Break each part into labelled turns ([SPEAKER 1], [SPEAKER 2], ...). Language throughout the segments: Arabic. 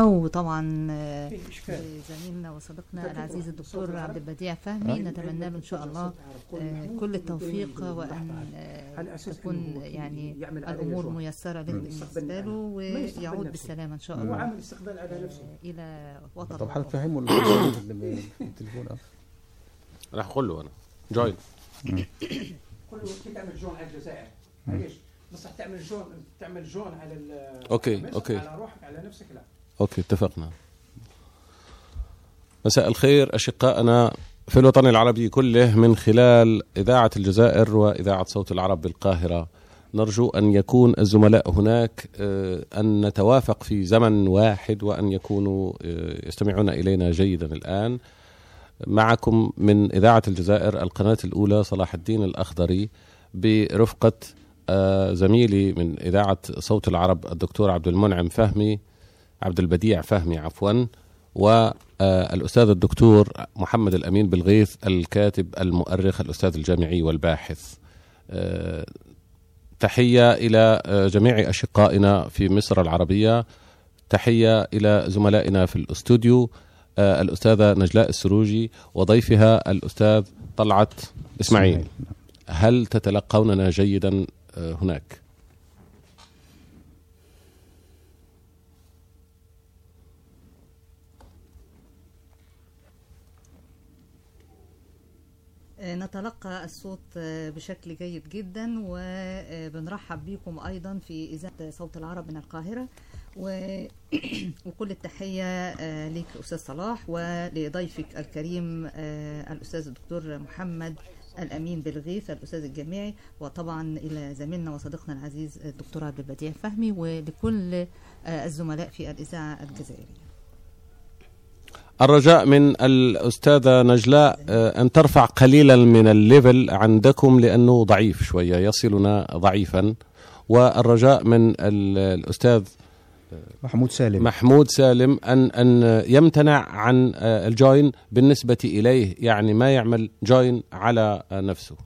[SPEAKER 1] وطبعا آه،. زميلنا وصديقنا العزيز الدكتور. عبد البديع فهمي نتمنى له إن شاء الله آه، كل التوفيق وأن آه،
[SPEAKER 2] على أساس
[SPEAKER 1] تكون يعني
[SPEAKER 2] الأمور.
[SPEAKER 1] ميسرة له بالنسبة له ويعود. بالسلامه إن شاء الله.
[SPEAKER 2] عامل استقبال على نفسه.
[SPEAKER 1] إلى وطن
[SPEAKER 3] طب في التليفون؟ آه.
[SPEAKER 4] راح أقول له أنا. جوين
[SPEAKER 2] كل وقت تعمل جون على الجزائر؟ معليش بصح تعمل join تعمل join على ال
[SPEAKER 4] OK،
[SPEAKER 2] على
[SPEAKER 4] OK.
[SPEAKER 2] على روحك على نفسك لا.
[SPEAKER 4] OK اتفقنا. مساء الخير اشقائنا في الوطن العربي كله من خلال إذاعة الجزائر وإذاعة صوت العرب بالقاهرة. نرجو أن يكون الزملاء هناك آه، أن نتوافق في زمن واحد وأن يكونوا آه، يستمعون إلينا جيدا الآن. معكم من إذاعة الجزائر القناة الأولى صلاح الدين الأخضري برفقة آه، زميلي من إذاعة صوت العرب الدكتور عبد المنعم فهمي. عبد البديع فهمي عفوا والأستاذ الدكتور محمد الأمين بالغيث الكاتب المؤرخ الأستاذ الجامعي والباحث. آه، تحية إلى آه، جميع أشقائنا في مصر العربية. تحية إلى زملائنا في الأستوديو آه، الأستاذة نجلاء السروجي وضيفها الأستاذ طلعت إسماعيل. هل تتلقوننا جيدا هناك؟
[SPEAKER 1] نتلقى الصوت آه، بشكل جيد جدا وبنرحب بكم أيضا في إذاعة صوت العرب من القاهرة. وكل التحية آه، ليك أستاذ صلاح ولضيفك الكريم آه، الأستاذ الدكتور محمد الأمين بالغيث الأستاذ الجامعي وطبعا إلى زميلنا وصديقنا العزيز الدكتور عبد البديع فهمي ولكل آه، الزملاء في الإذاعة الجزائرية.
[SPEAKER 4] الرجاء من الأستاذة نجلاء آه، أن ترفع قليلا من ال level عندكم لأنه ضعيف شوية يصلنا ضعيفا. والرجاء من ال- الأستاذ
[SPEAKER 3] محمود سالم.
[SPEAKER 4] محمود سالم أن أن يمتنع عن آه، ال join بالنسبة إليه يعني ما يعمل join على آه، نفسه.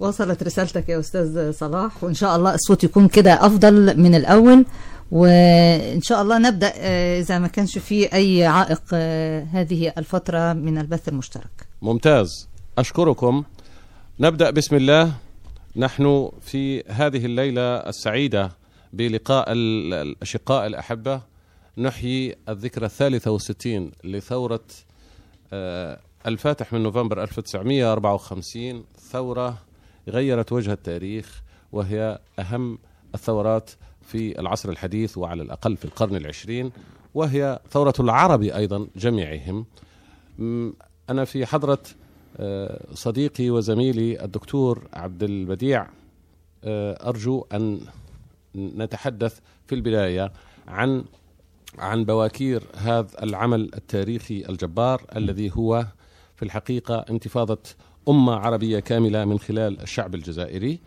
[SPEAKER 1] وصلت رسالتك يا أستاذ صلاح وإن شاء الله الصوت يكون كده أفضل من الأول وإن شاء الله نبدأ آه، إذا ما كانش فيه أي عائق آه، هذه الفترة من البث المشترك.
[SPEAKER 4] ممتاز. أشكركم. نبدأ بسم الله. نحن في هذه الليلة السعيدة بلقاء ال- الأشقاء الأحبة. نحيي الذكرى الثالثة والستين لثورة آه، الفاتح من نوفمبر 1954 ثورة غيرت وجه التاريخ وهي أهم الثورات في العصر الحديث وعلى الأقل في القرن العشرين وهي ثورة العرب أيضا جميعهم. أنا في حضرة آه، صديقي وزميلي الدكتور عبد البديع آه، أرجو أن نتحدث في البداية عن عن بواكير هذا العمل التاريخي الجبار الذي هو في الحقيقة انتفاضة أمة عربية كاملة من خلال الشعب الجزائري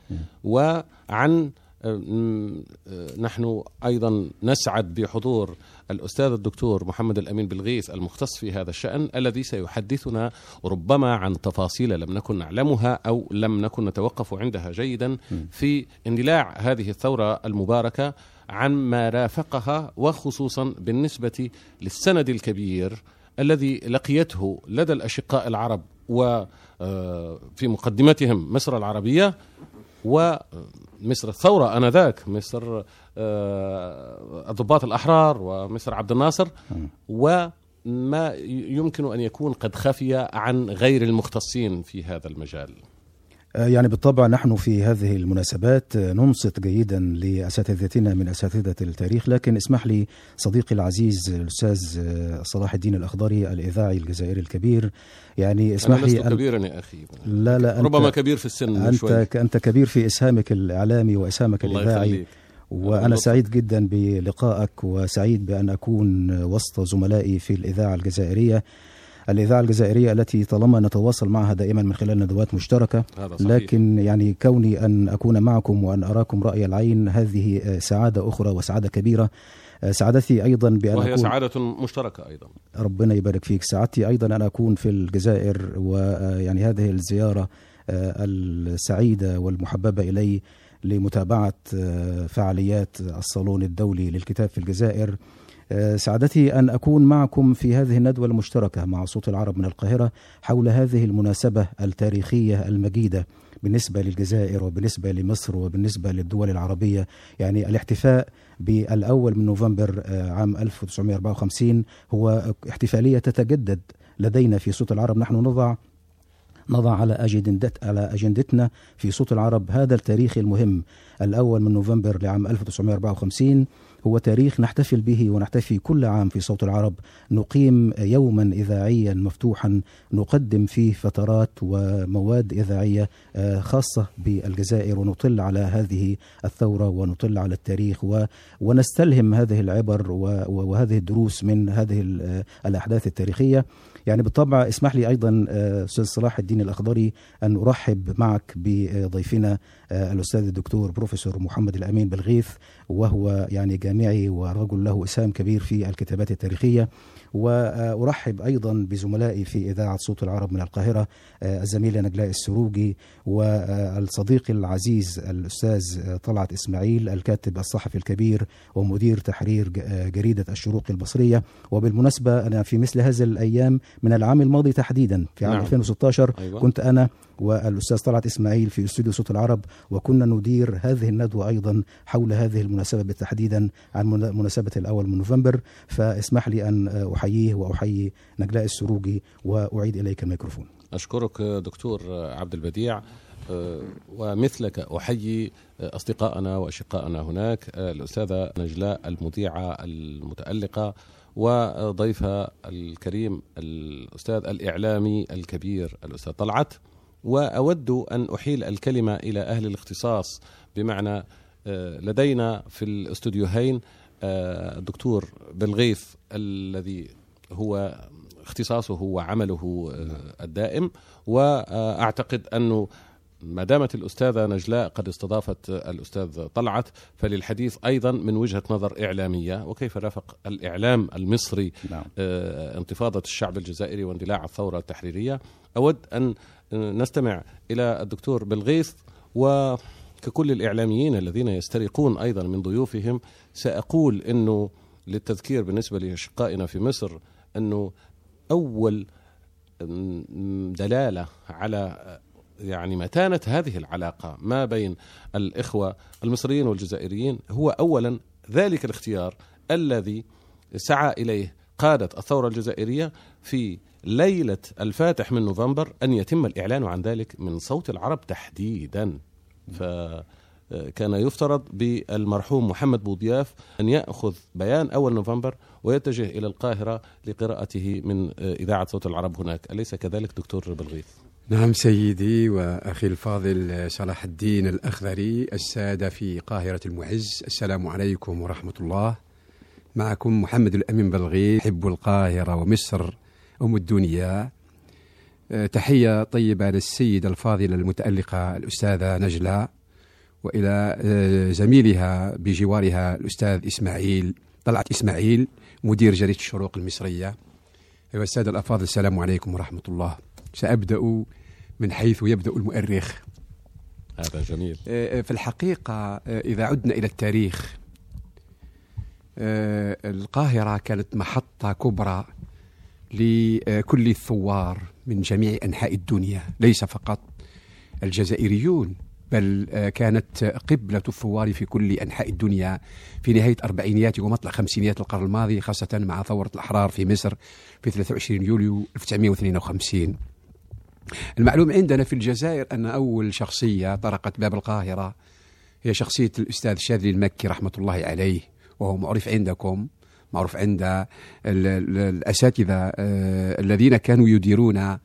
[SPEAKER 4] وعن آه، نحن أيضا نسعد بحضور الأستاذ الدكتور محمد الأمين بالغيث المختص في هذا الشأن الذي سيحدثنا ربما عن تفاصيل لم نكن نعلمها أو لم نكن نتوقف عندها جيدا في اندلاع هذه الثورة المباركة عن ما رافقها وخصوصا بالنسبة للسند الكبير الذي لقيته لدى الأشقاء العرب وفي مقدمتهم مصر العربية ومصر الثورة آنذاك مصر آه، الضباط الأحرار ومصر عبد الناصر وما يمكن أن يكون قد خفي عن غير المختصين في هذا المجال.
[SPEAKER 3] آه، يعني بالطبع نحن في هذه المناسبات آه، ننصت جيدا لأساتذتنا من أساتذة التاريخ لكن اسمح لي صديقي العزيز الأستاذ آه، صلاح الدين الأخضري الإذاعي الجزائري الكبير. يعني اسمح
[SPEAKER 4] أنا لست
[SPEAKER 3] لي أن-
[SPEAKER 4] كبيرا يا أخي.
[SPEAKER 3] لا لا أنت
[SPEAKER 4] ربما كبير في السن
[SPEAKER 3] أنت
[SPEAKER 4] شوي.
[SPEAKER 3] أنت كبير في إسهامك الإعلامي وإسهامك
[SPEAKER 4] الله
[SPEAKER 3] الإذاعي.
[SPEAKER 4] يخليك.
[SPEAKER 3] وأنا
[SPEAKER 4] لطف.
[SPEAKER 3] سعيد جدا بلقائك وسعيد بأن أكون وسط زملائي في الإذاعة الجزائرية. الإذاعة الجزائرية التي طالما نتواصل معها دائما من خلال ندوات مشتركة.
[SPEAKER 4] هذا صحيح.
[SPEAKER 3] لكن يعني كوني أن أكون معكم وأن أراكم رأي العين هذه آه، سعادة أخرى وسعادة كبيرة. آه، سعادتي أيضا بأن
[SPEAKER 4] وهي
[SPEAKER 3] أكون
[SPEAKER 4] سعادة مشتركة أيضا.
[SPEAKER 3] ربنا يبارك فيك. سعادتي أيضا أن أكون في الجزائر ويعني هذه الزيارة آه، السعيدة والمحببة إلي لمتابعة آه، فعاليات الصالون الدولي للكتاب في الجزائر. آه، سعادتي أن أكون معكم في هذه الندوة المشتركة مع صوت العرب من القاهرة حول هذه المناسبة التاريخية المجيدة بالنسبة للجزائر وبالنسبة لمصر وبالنسبة للدول العربية. يعني الاحتفاء بالأول من نوفمبر آه، عام 1954 هو احتفالية تتجدد لدينا في صوت العرب. نحن نضع نضع على أجندت على أجندتنا في صوت العرب هذا التاريخ المهم. الأول من نوفمبر لعام 1954 هو تاريخ نحتفل به ونحتفي كل عام في صوت العرب. نقيم يوما إذاعيا مفتوحا نقدم فيه فترات ومواد إذاعية آه، خاصة بالجزائر ونطل على هذه الثورة ونطل على التاريخ ونستلهم هذه العبر وهذه الدروس من هذه آه، الأحداث التاريخية. يعني بالطبع اسمح لي أيضا آه، أستاذ صلاح الدين الأخضري أن أرحب معك بضيفنا الأستاذ الدكتور بروفيسور محمد الأمين بالغيث وهو يعني جامعي ورجل له إسهام كبير في الكتابات التاريخية وأرحب أيضا بزملائي في إذاعة صوت العرب من القاهرة آه، الزميلة نجلاء السروجي والصديق العزيز الأستاذ طلعت إسماعيل الكاتب الصحفي الكبير ومدير تحرير آه، جريدة الشروق البصرية وبالمناسبة أنا في مثل هذه الأيام من العام الماضي تحديدا في عام
[SPEAKER 4] نعم.
[SPEAKER 3] 2016
[SPEAKER 4] أيوة.
[SPEAKER 3] كنت أنا والأستاذ طلعت إسماعيل في استوديو صوت العرب وكنا ندير هذه الندوة أيضا حول هذه المناسبة تحديدا عن من- مناسبة الأول من نوفمبر فاسمح لي أن أحييه وأحيي نجلاء السروجي وأعيد إليك الميكروفون.
[SPEAKER 4] أشكرك دكتور عبد البديع آه، ومثلك أحيي أصدقائنا وأشقائنا هناك آه، الأستاذة نجلاء المذيعة المتألقة وضيفها الكريم الأستاذ الإعلامي الكبير الأستاذ طلعت. وأود أن أحيل الكلمة إلى أهل الاختصاص بمعنى آه، لدينا في الاستوديوهين آه، الدكتور بالغيث الذي هو اختصاصه وعمله آه، الدائم. وأعتقد انه ما دامت الأستاذة نجلاء قد استضافت الأستاذ طلعت فللحديث أيضا من وجهة نظر إعلامية. وكيف رافق الإعلام المصري
[SPEAKER 3] نعم.
[SPEAKER 4] آه، انتفاضة الشعب الجزائري واندلاع الثورة التحريرية؟ أود أن نستمع إلى الدكتور بالغيث وككل الإعلاميين الذين يسترقون أيضا من ضيوفهم سأقول إنه للتذكير بالنسبة لأشقائنا في مصر إنه أول م- دلالة على يعني متانه هذه العلاقة ما بين الإخوة المصريين والجزائريين هو اولا ذلك الاختيار الذي سعى إليه قادة الثورة الجزائرية في ليلة الفاتح من نوفمبر أن يتم الإعلان عن ذلك من صوت العرب تحديدا. فكان يفترض بالمرحوم محمد بوضياف أن يأخذ بيان أول نوفمبر ويتجه إلى القاهرة لقراءته من إذاعة صوت العرب هناك، أليس كذلك دكتور بالغيث؟
[SPEAKER 5] نعم سيدي وأخي الفاضل صلاح الدين الأخضري السادة في قاهرة المعز. السلام عليكم ورحمة الله. معكم محمد الأمين بلغي حب القاهرة ومصر أم الدنيا. أه، تحية طيبة للسيدة الفاضلة المتألقة الأستاذة نجله وإلى أه، زميلها بجوارها الأستاذ إسماعيل طلعت إسماعيل مدير جريدة الشروق المصرية. أيها السادة الأفاضل السلام عليكم ورحمة الله. سأبدأ من حيث يبدأ المؤرخ.
[SPEAKER 4] هذا جميل.
[SPEAKER 5] آه، في الحقيقة آه، إذا عدنا إلى التاريخ آه، القاهرة كانت محطة كبرى لكل الثوار من جميع أنحاء الدنيا ليس فقط الجزائريون بل آه، كانت قبلة الثوار في كل أنحاء الدنيا في نهاية أربعينيات ومطلع خمسينيات القرن الماضي خاصة مع ثورة الأحرار في مصر في 23 يوليو 1952 المعلوم عندنا في الجزائر أن أول شخصية طرقت باب القاهرة هي شخصية الأستاذ شاذلي المكي رحمة الله عليه وهو معروف عندكم. معروف عند ال- ال- الأساتذة آه، الذين كانوا يديرون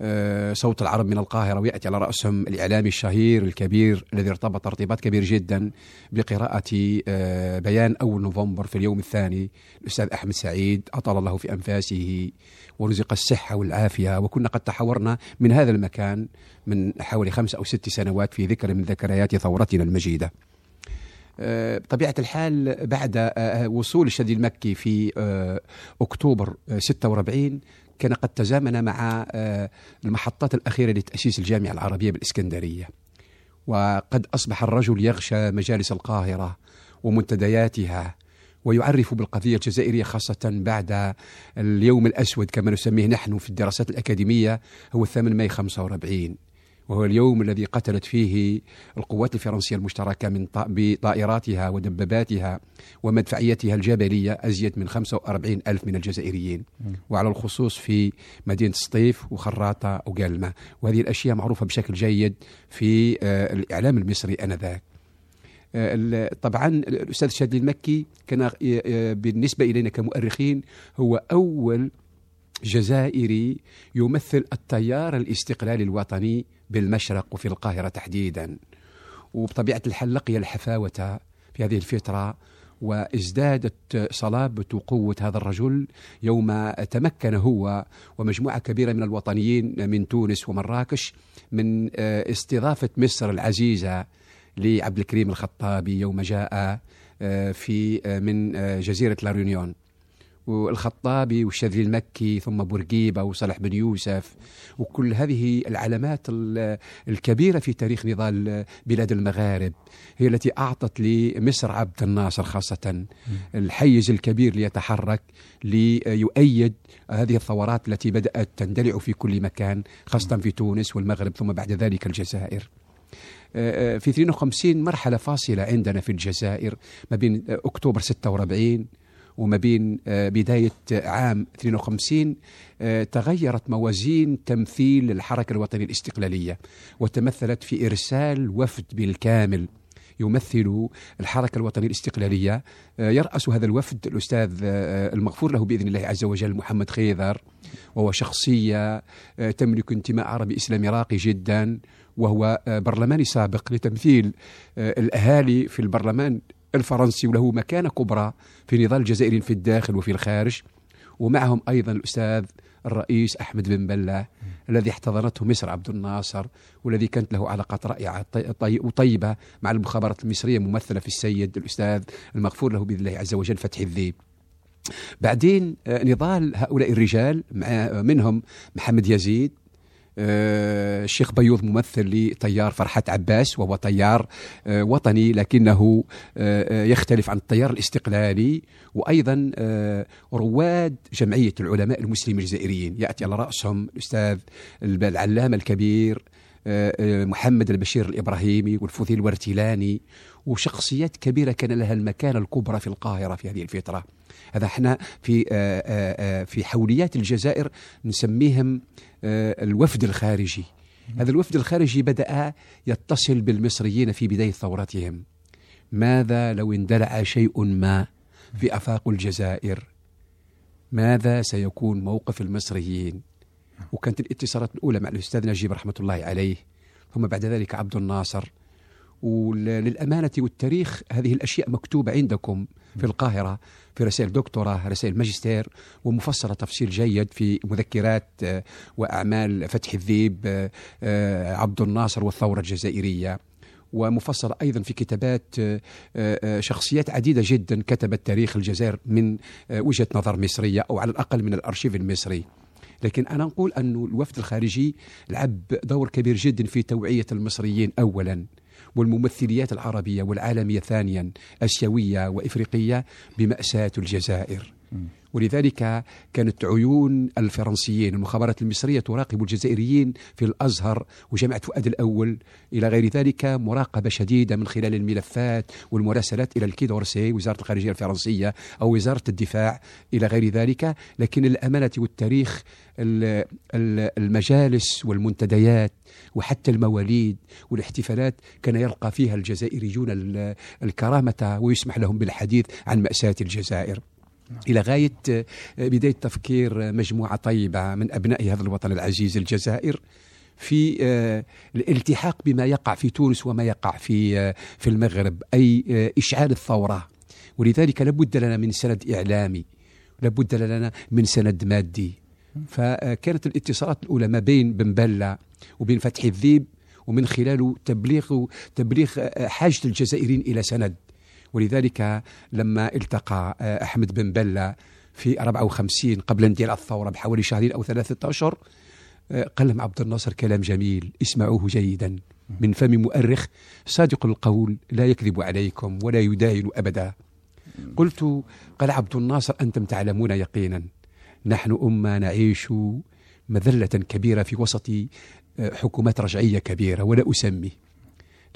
[SPEAKER 5] آه، صوت العرب من القاهرة ويأتي على رأسهم الإعلامي الشهير الكبير الذي ارتبط ارتباط كبير جدا بقراءة آه، بيان أول نوفمبر في اليوم الثاني الأستاذ أحمد سعيد. أطال الله في أنفاسه ورزق الصحة والعافية. وكنا قد تحورنا من هذا المكان من حوالي خمس أو ست سنوات في ذكر من ذكريات ثورتنا المجيدة. بطبيعة الحال بعد آه، وصول الشادي المكي في آه، أكتوبر آه، 46 كان قد تزامن مع آه، المحطات الأخيرة لتأسيس الجامعة العربية بالإسكندرية. وقد أصبح الرجل يغشى مجالس القاهرة ومنتدياتها ويعرف بالقضية الجزائرية خاصة بعد اليوم الأسود كما نسميه نحن في الدراسات الأكاديمية هو 8 ماي 45 وهو اليوم الذي قتلت فيه القوات الفرنسية المشتركة من طا- بطائراتها ودباباتها ومدفعيتها الجبلية أزيد من 45 ألف من الجزائريين. وعلى الخصوص في مدينة سطيف وخراطة وقلمة. وهذه الأشياء معروفة بشكل جيد في آه، الإعلام المصري آنذاك. آه، طبعا الأستاذ شادي المكي كان آه، بالنسبة إلينا كمؤرخين هو أول جزائري يمثل التيار الاستقلالي الوطني بالمشرق وفي القاهرة تحديدا. وبطبيعة الحال لقي الحفاوة في هذه الفترة وازدادت صلابة وقوة هذا الرجل يوم تمكن هو ومجموعة كبيرة من الوطنيين من تونس ومراكش من آه، استضافة مصر العزيزة لعبد الكريم الخطابي يوم جاء آه، في آه، من جزيرة لاريونيون والخطابي والشاذلي المكي ثم بورقيبة وصالح بن يوسف وكل هذه العلامات ال- الكبيرة في تاريخ نضال بلاد المغارب هي التي أعطت لمصر عبد الناصر خاصة الحيز الكبير ليتحرك ليؤيد هذه الثورات التي بدأت تندلع في كل مكان خاصة في تونس والمغرب ثم بعد ذلك الجزائر. آه، آه، في 52 مرحلة فاصلة عندنا في الجزائر ما بين أكتوبر 46 وما بين آه، بداية عام 52 آه، تغيرت موازين تمثيل الحركة الوطنية الاستقلالية وتمثلت في إرسال وفد بالكامل يمثل الحركة الوطنية الاستقلالية. آه، يرأس هذا الوفد الأستاذ المغفور له بإذن الله عز وجل محمد خيذر وهو شخصية تملك انتماء عربي إسلامي راقي جدا وهو برلماني سابق لتمثيل الأهالي في البرلمان الفرنسي وله مكانة كبرى في نضال الجزائريين في الداخل وفي الخارج. ومعهم أيضا الأستاذ الرئيس أحمد بن بلة الذي احتضنته مصر عبد الناصر والذي كانت له علاقات رائعة طي- طي- وطيبة مع المخابرات المصرية ممثلة في السيد الأستاذ المغفور له بإذن الله عز وجل فتحي الذيب. بعدين آه، نضال هؤلاء الرجال منهم محمد يزيد الشيخ بيوض ممثل لتيار فرحات عباس وهو تيار آه، وطني لكنه آه، آه، يختلف عن التيار الاستقلالي. وأيضا آه، رواد جمعية العلماء المسلمين الجزائريين. يأتي على رأسهم الأستاذ الب- العلامة الكبير آه، آه، محمد البشير الإبراهيمي والفوثيل الورتيلاني. وشخصيات كبيرة كان لها المكانة الكبرى في القاهرة في هذه الفترة. هذا إحنا في آه، آه، آه، في حوليات الجزائر نسميهم الوفد الخارجي. هذا الوفد الخارجي بدأ يتصل بالمصريين في بداية ثورتهم. ماذا لو اندلع شيء ما في أفاق الجزائر؟ ماذا سيكون موقف المصريين؟ وكانت الإتصالات الأولى مع الأستاذ نجيب رحمة الله عليه ثم بعد ذلك عبد الناصر. وللأمانة والتاريخ هذه الأشياء مكتوبة عندكم في القاهرة في رسائل دكتوراه رسائل ماجستير ومفصلة تفصيل جيد في مذكرات آه، وأعمال فتح الذيب آه، آه، عبد الناصر والثورة الجزائرية. ومفصلة أيضا في كتابات شخصيات عديدة جدا كتبت تاريخ الجزائر من وجهة نظر مصرية أو على الأقل من الأرشيف المصري. لكن أنا نقول أن الوفد الخارجي لعب دور كبير جدا في توعية المصريين أولا. والممثليات العربية والعالمية ثانيا أسيوية وإفريقية بمأساة الجزائر. ولذلك كانت عيون الفرنسيين المخابرات المصرية تراقب الجزائريين في الأزهر وجامعة فؤاد الأول. إلى غير ذلك مراقبة شديدة من خلال الملفات والمراسلات إلى الكي دورسي وزارة الخارجية الفرنسية أو وزارة الدفاع. إلى غير ذلك لكن الأمانة والتاريخ ال- ال- المجالس والمنتديات وحتى المواليد والاحتفالات كان يلقى فيها الجزائريون ال- الكرامة ويسمح لهم بالحديث عن مأساة الجزائر. إلى غاية آه، بداية تفكير مجموعة طيبة من أبناء هذا الوطن العزيز الجزائر في آه، الالتحاق بما يقع في تونس وما يقع في آه، في المغرب أي آه، إشعال الثورة. ولذلك لابد لنا من سند إعلامي لابد لنا من سند مادي. فكانت الاتصالات الأولى ما بين بن بلة وبين فتحي الذيب ومن خلاله تبليغ تبليغ آه، حاجة الجزائريين إلى سند. ولذلك لما التقى آه، أحمد بن بلة في 54 قبل اندلاع الثورة بحوالي شهرين أو ثلاثة أشهر آه، قال عبد الناصر كلام جميل اسمعوه جيدا. من فم مؤرخ صادق القول لا يكذب عليكم ولا يداين أبدا. قلت قال عبد الناصر أنتم تعلمون يقينا نحن أمة نعيش مذلة كبيرة في وسط آه، حكومات رجعية كبيرة ولا أسمي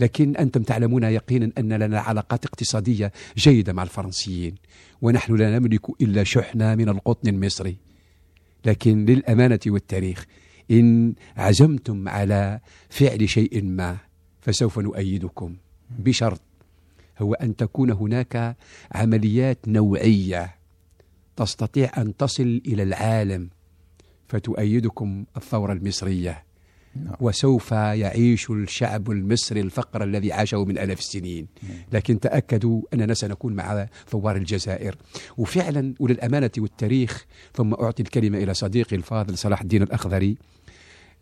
[SPEAKER 5] لكن أنتم تعلمون يقينا أن لنا علاقات اقتصادية جيدة مع الفرنسيين ونحن لا نملك إلا شحنة من القطن المصري لكن للأمانة والتاريخ إن عزمتم على فعل شيء ما فسوف نؤيدكم بشرط هو أن تكون هناك عمليات نوعية تستطيع أن تصل إلى العالم فتؤيدكم الثورة المصرية. وسوف يعيش الشعب المصري الفقر الذي عاشه من ألاف السنين. لكن تأكدوا أننا سنكون مع ثوار الجزائر. وفعلا وللأمانة والتاريخ ثم أعطي الكلمة إلى صديقي الفاضل صلاح الدين الأخضري.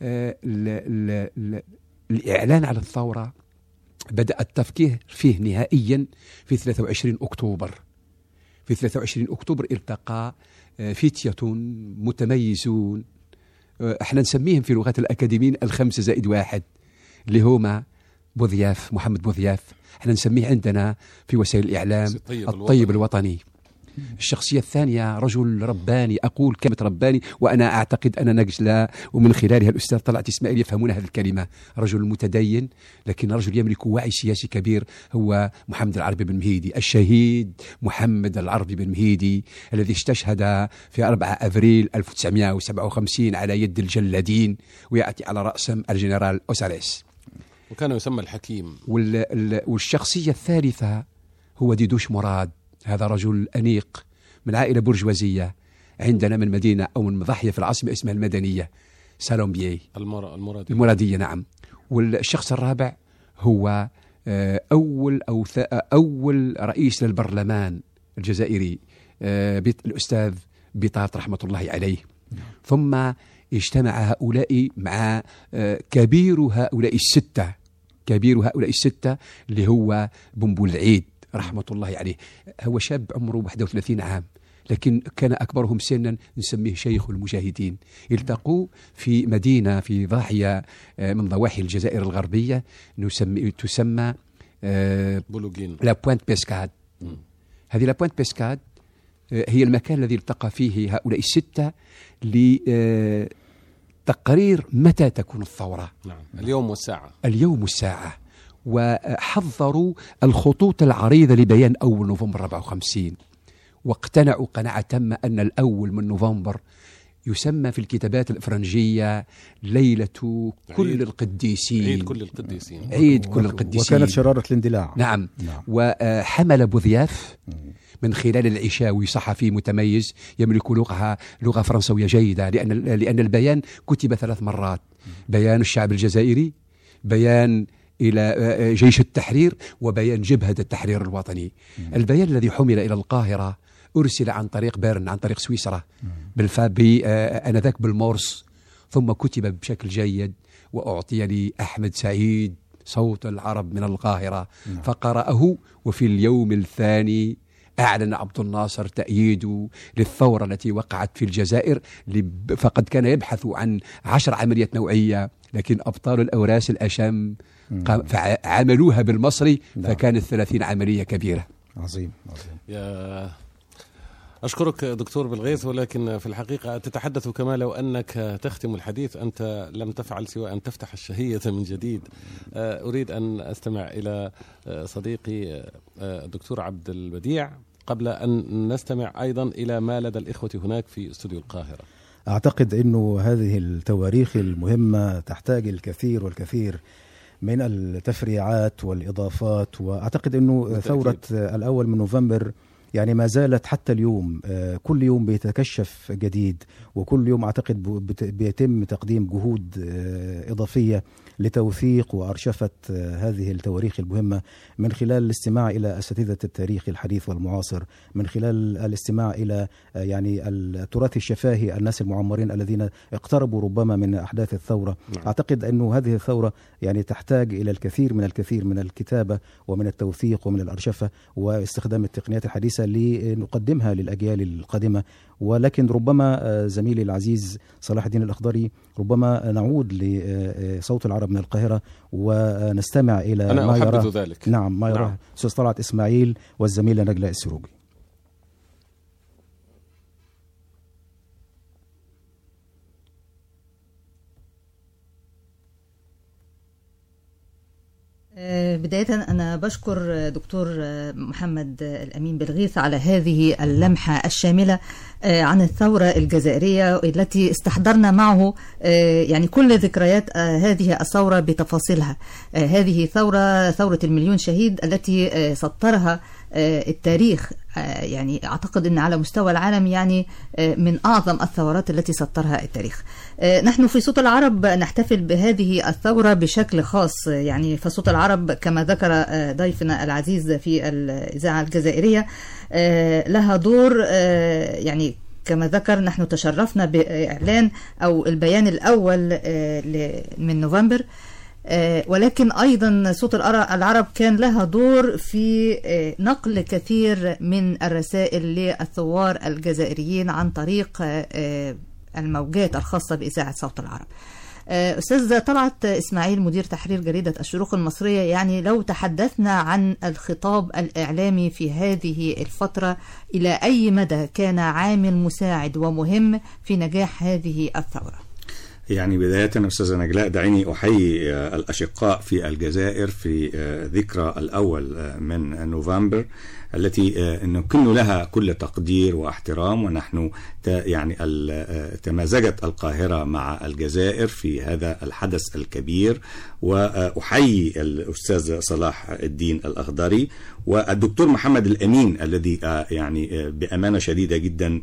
[SPEAKER 5] آه، ال- ال- ال- الإعلان على الثورة بدأ التفكير فيه نهائيا في 23 أكتوبر. في 23 أكتوبر التقى آه، فتية متميزون إحنا نسميهم في لغة الأكاديميين الخمسة زائد واحد اللي هما بوذياف محمد بوذياف إحنا نسميه عندنا في وسائل الإعلام
[SPEAKER 4] الطيب
[SPEAKER 5] الطيب
[SPEAKER 4] الوطني.
[SPEAKER 5] الوطني الشخصية الثانية رجل رباني أقول كلمة رباني وأنا أعتقد أن نجلة ومن خلالها الأستاذ طلعت إسماعيل يفهمون هذه الكلمة. رجل متدين لكن رجل يملك وعي سياسي كبير هو محمد العربي بن مهيدي. الشهيد محمد العربي بن مهيدي الذي استشهد في 4 أبريل 1957 على يد الجلادين ويأتي على رأسهم الجنرال أوساريس.
[SPEAKER 4] وكان يسمى الحكيم.
[SPEAKER 5] وال... ال- والشخصية الثالثة هو ديدوش مراد. هذا رجل أنيق من عائلة برجوازية عندنا من مدينة أو من مضحية في العاصمة اسمها المدنية. سالومبيي
[SPEAKER 4] المر... المرادي
[SPEAKER 5] المرادية. نعم. والشخص الرابع هو آه، أول أو ث... أول رئيس للبرلمان الجزائري آه، الأستاذ بيطات رحمة الله عليه. ثم اجتمع هؤلاء مع آه، كبير هؤلاء الستة كبير هؤلاء الستة اللي هو بن بولعيد. رحمة الله عليه. هو شاب عمره 31 عام لكن كان أكبرهم سنا نسميه شيخ المجاهدين. التقوا في مدينة في ضاحية آه، من ضواحي الجزائر الغربية نسمي تسمى آه،
[SPEAKER 4] بولوجين.
[SPEAKER 5] La Pointe
[SPEAKER 4] Pescade.
[SPEAKER 5] هذه La Pointe Pescade آه، هي المكان الذي التقى فيه هؤلاء الستة لتقرير متى تكون الثورة.
[SPEAKER 4] نعم. اليوم والساعة.
[SPEAKER 5] اليوم والساعة. وحضروا الخطوط العريضة لبيان أول نوفمبر 54 واقتنعوا قناعة تامة أن الأول من نوفمبر يسمى في الكتابات الإفرنجية ليلة كل
[SPEAKER 4] عيد-
[SPEAKER 5] القديسين.
[SPEAKER 4] عيد كل القديسين.
[SPEAKER 5] عيد كل القديسين.
[SPEAKER 3] وكانت شرارة الاندلاع.
[SPEAKER 5] نعم.
[SPEAKER 3] نعم.
[SPEAKER 5] وحمل بوذياف من خلال العشاوي صحفي متميز يملك لغة لغة فرنسوية جيدة لأن لأن البيان كتب ثلاث مرات. بيان الشعب الجزائري بيان إلى جيش التحرير وبيان جبهة التحرير الوطني. البيان الذي حمل إلى القاهرة أرسل عن طريق بيرن عن طريق سويسرا. بالف ب- آه، آنذاك بالمورس. ثم كتب بشكل جيد وأعطي لأحمد سعيد صوت العرب من القاهرة. فقرأه وفي اليوم الثاني أعلن عبد الناصر تأييده للثورة التي وقعت في الجزائر فقد كان يبحث عن عشر عمليات نوعية. لكن أبطال الأوراس الأشم قام- فعملوها بالمصري
[SPEAKER 3] نعم.
[SPEAKER 5] فكانت ثلاثين عملية كبيرة.
[SPEAKER 3] عظيم عظيم.
[SPEAKER 4] يا أشكرك دكتور بالغيث ولكن في الحقيقة تتحدث كما لو أنك تختم الحديث أنت لم تفعل سوى أن تفتح الشهية من جديد. آه، أريد أن أستمع إلى آه، صديقي آه، الدكتور عبد البديع قبل أن نستمع أيضا إلى ما لدى الإخوة هناك في استوديو القاهرة.
[SPEAKER 3] أعتقد أنه هذه التواريخ المهمة تحتاج الكثير والكثير من التفريعات والإضافات وأعتقد أنه. ثورة الأول من نوفمبر يعني ما زالت حتى اليوم آه، كل يوم بيتكشف جديد وكل يوم أعتقد بيتم تقديم جهود آه، إضافية لتوثيق وأرشفة آه، هذه التواريخ المهمة من خلال الاستماع إلى أساتذة التاريخ الحديث والمعاصر من خلال الاستماع إلى يعني التراث الشفاهي الناس المعمرين الذين اقتربوا ربما من أحداث الثورة
[SPEAKER 4] نعم.
[SPEAKER 3] أعتقد أنه هذه الثورة يعني تحتاج إلى الكثير من الكثير من الكتابة ومن التوثيق ومن الأرشفة واستخدام التقنيات الحديثة لنقدمها للأجيال القادمة. ولكن ربما آه، زميلي العزيز صلاح الدين الأخضري ربما نعود لصوت العرب من القاهرة ونستمع إلى
[SPEAKER 4] أنا
[SPEAKER 3] ما يراه.
[SPEAKER 4] ذلك.
[SPEAKER 3] نعم ما يراه
[SPEAKER 4] نعم.
[SPEAKER 3] أستاذ طلعت إسماعيل والزميله نجلاء السروجي
[SPEAKER 1] بداية أنا بشكر آه، دكتور آه، محمد آه، الأمين بالغيث على هذه اللمحة الشاملة آه، عن الثورة الجزائرية التي استحضرنا معه آه، يعني كل ذكريات آه، هذه الثورة بتفاصيلها. آه، هذه ثورة ثورة المليون شهيد التي آه، سطرها آه، التاريخ آه، يعني أعتقد أن على مستوى العالم يعني آه، من أعظم الثورات التي سطرها التاريخ. آه، نحن في صوت العرب نحتفل بهذه الثورة بشكل خاص آه، يعني فصوت العرب كما ذكر آه، ضيفنا العزيز في الإذاعة الجزائرية آه، لها دور آه، يعني كما ذكر نحن تشرفنا بإعلان أو البيان الأول آه، من نوفمبر. آه، ولكن أيضا صوت العرب كان لها دور في آه، نقل كثير من الرسائل للثوار الجزائريين عن طريق آه، آه، الموجات الخاصة بإذاعة صوت العرب. آه، أستاذ طلعت إسماعيل مدير تحرير جريدة الشروق المصرية يعني لو تحدثنا عن الخطاب الإعلامي في هذه الفترة إلى أي مدى كان عامل مساعد ومهم في نجاح هذه الثورة؟
[SPEAKER 6] يعني بداية أستاذة نجلاء دعيني أحيي آه، الأشقاء في الجزائر في آه، ذكرى الأول آه، من نوفمبر. التي آه، نكن لها كل تقدير واحترام ونحن يعني آه، تمازجت القاهرة مع الجزائر في هذا الحدث الكبير. وأحيي الأستاذ صلاح الدين الأخضري والدكتور محمد الأمين الذي آه، يعني بأمانة شديدة جدا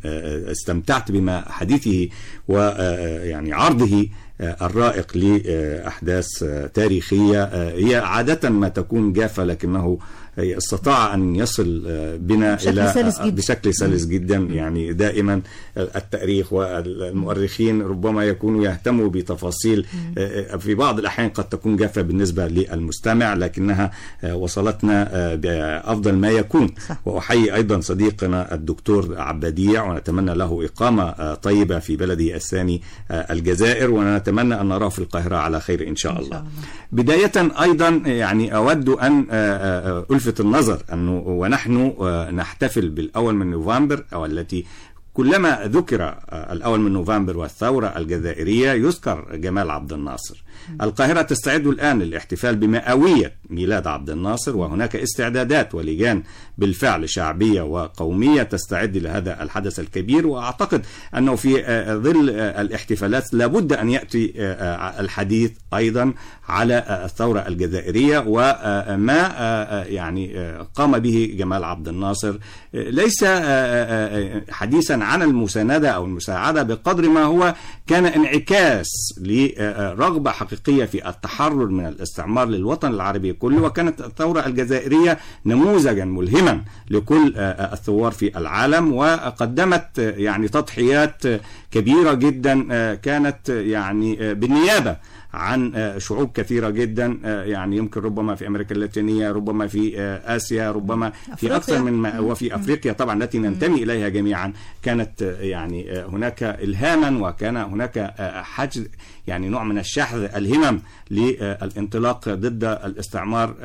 [SPEAKER 6] استمتعت بما حديثه ويعني عرضه الرائق لأحداث تاريخية هي عادة ما تكون جافة لكنه استطاع أن يصل آه، بنا
[SPEAKER 1] بشكل
[SPEAKER 6] إلى
[SPEAKER 1] سلس جدا.
[SPEAKER 6] بشكل سلس جدا يعني دائما التأريخ والمؤرخين ربما يكونوا يهتموا بتفاصيل آه، في بعض الأحيان قد تكون جافة بالنسبة للمستمع لكنها آه، وصلتنا آه، بأفضل ما يكون. وأحيي أيضا صديقنا الدكتور عبديع ونتمنى له إقامة آه، طيبة في بلده الثاني آه، الجزائر ونتمنى أن نراه في القاهرة على خير إن شاء
[SPEAKER 1] إن
[SPEAKER 6] الله
[SPEAKER 1] شاء الله.
[SPEAKER 6] بداية أيضا يعني أود أن آه، ألفت النظر أنه ونحن آه، نحتفل بالأول من نوفمبر أو التي كلما ذكر آه، الأول من نوفمبر والثورة الجزائرية يذكر جمال عبد الناصر. القاهرة تستعد الآن للاحتفال بمئوية ميلاد عبد الناصر وهناك استعدادات ولجان بالفعل شعبية وقومية تستعد لهذا الحدث الكبير. وأعتقد أنه في آه، ظل آه، الاحتفالات لابد أن يأتي آه، آه، الحديث أيضا على آه، الثورة الجزائرية. وما يعني آه، قام به جمال عبد الناصر آه، ليس آه، آه، آه، حديثا عن المساندة أو المساعدة بقدر ما هو كان انعكاس لرغبة حقيقية في التحرر من الاستعمار للوطن العربي كله وكانت الثورة الجزائرية نموذجا ملهما لكل آه، الثوار في العالم وقدمت آه، يعني تضحيات آه، كبيرة جدا آه، كانت آه، يعني آه، بالنيابة عن آه، شعوب كثيرة جدا آه، يعني يمكن ربما في أمريكا اللاتينية ربما في آه، آسيا ربما في
[SPEAKER 1] أفريقيا.
[SPEAKER 6] أكثر من ما وفي أفريقيا طبعا التي ننتمي إليها جميعا. كانت يعني هناك إلهاما وكان هناك حجز يعني نوع من الشحذ الهمم للانطلاق ضد الاستعمار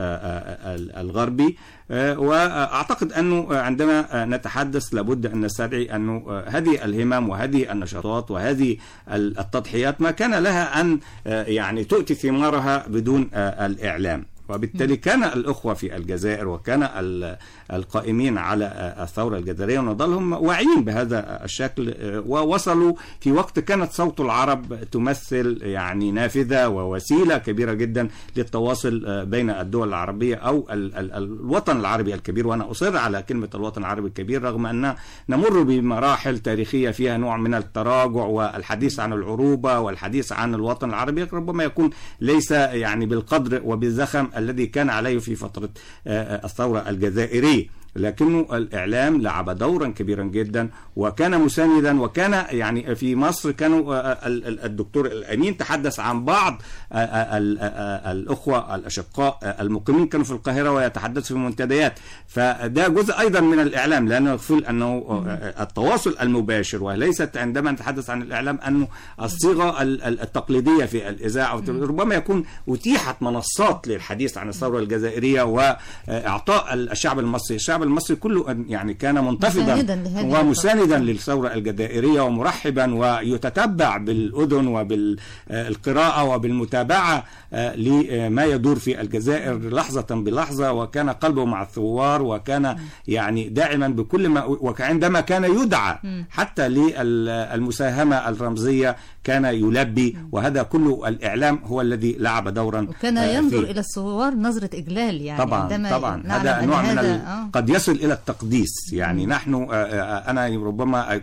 [SPEAKER 6] الغربي. وأعتقد أنه عندما نتحدث لابد أن نستدعي انه هذه الهمم وهذه النشاطات وهذه التضحيات ما كان لها أن آه، يعني تؤتي ثمارها بدون آه، الإعلام. وبالتالي كان الأخوة في الجزائر وكان ال- القائمين على الثورة الجزائرية ونضال هم واعيين بهذا الشكل آه، ووصلوا في وقت كانت صوت العرب تمثل يعني نافذة ووسيلة كبيرة جدا للتواصل آه، بين الدول العربية أو ال- ال- الوطن العربي الكبير. وأنا أصر على كلمة الوطن العربي الكبير رغم أن نمر بمراحل تاريخية فيها نوع من التراجع والحديث عن العروبة والحديث عن الوطن العربي ربما يكون ليس يعني بالقدر وبالزخم الذي كان عليه في فترة آه، آه، الثورة الجزائرية. لكنه الإعلام لعب دورا كبيرا جدا وكان مساندا وكان يعني في مصر كانوا آه، ال- ال- الدكتور الأمين تحدث عن بعض آه، آه، ال- آه، آه، الأخوة الأشقاء آه، المقيمين كانوا في القاهرة ويتحدثوا في المنتديات. فده جزء أيضا من الإعلام لأنه يقول أنه آه، التواصل المباشر وليست عندما نتحدث عن الإعلام أنه الصيغة ال- ال- التقليدية في الإذاعة ربما يكون أتيحت منصات للحديث عن الثورة الجزائرية وإعطاء الشعب المصري الشعب المصري كله أن- يعني كان منتفضا
[SPEAKER 1] مساندا
[SPEAKER 6] ومساندا للثورة الجزائرية ومرحبا ويتتبع بالأذن وبالقراءة وبالمتابعة آه، لما يدور في الجزائر لحظة بلحظة وكان قلبه مع الثوار وكان يعني داعما بكل ما وعندما كان يدعى حتى للمساهمة الرمزية كان يلبي وهذا كله الإعلام هو الذي لعب دورا
[SPEAKER 1] وكان
[SPEAKER 6] آه،
[SPEAKER 1] ينظر
[SPEAKER 6] فيه.
[SPEAKER 1] إلى الثوار نظرة إجلال يعني
[SPEAKER 6] طبعا
[SPEAKER 1] عندما
[SPEAKER 6] طبعا. هذا نوع من
[SPEAKER 1] هذا
[SPEAKER 6] ال...
[SPEAKER 1] آه.
[SPEAKER 6] قد يصل إلى التقديس يعني. نحن آه، أنا ربما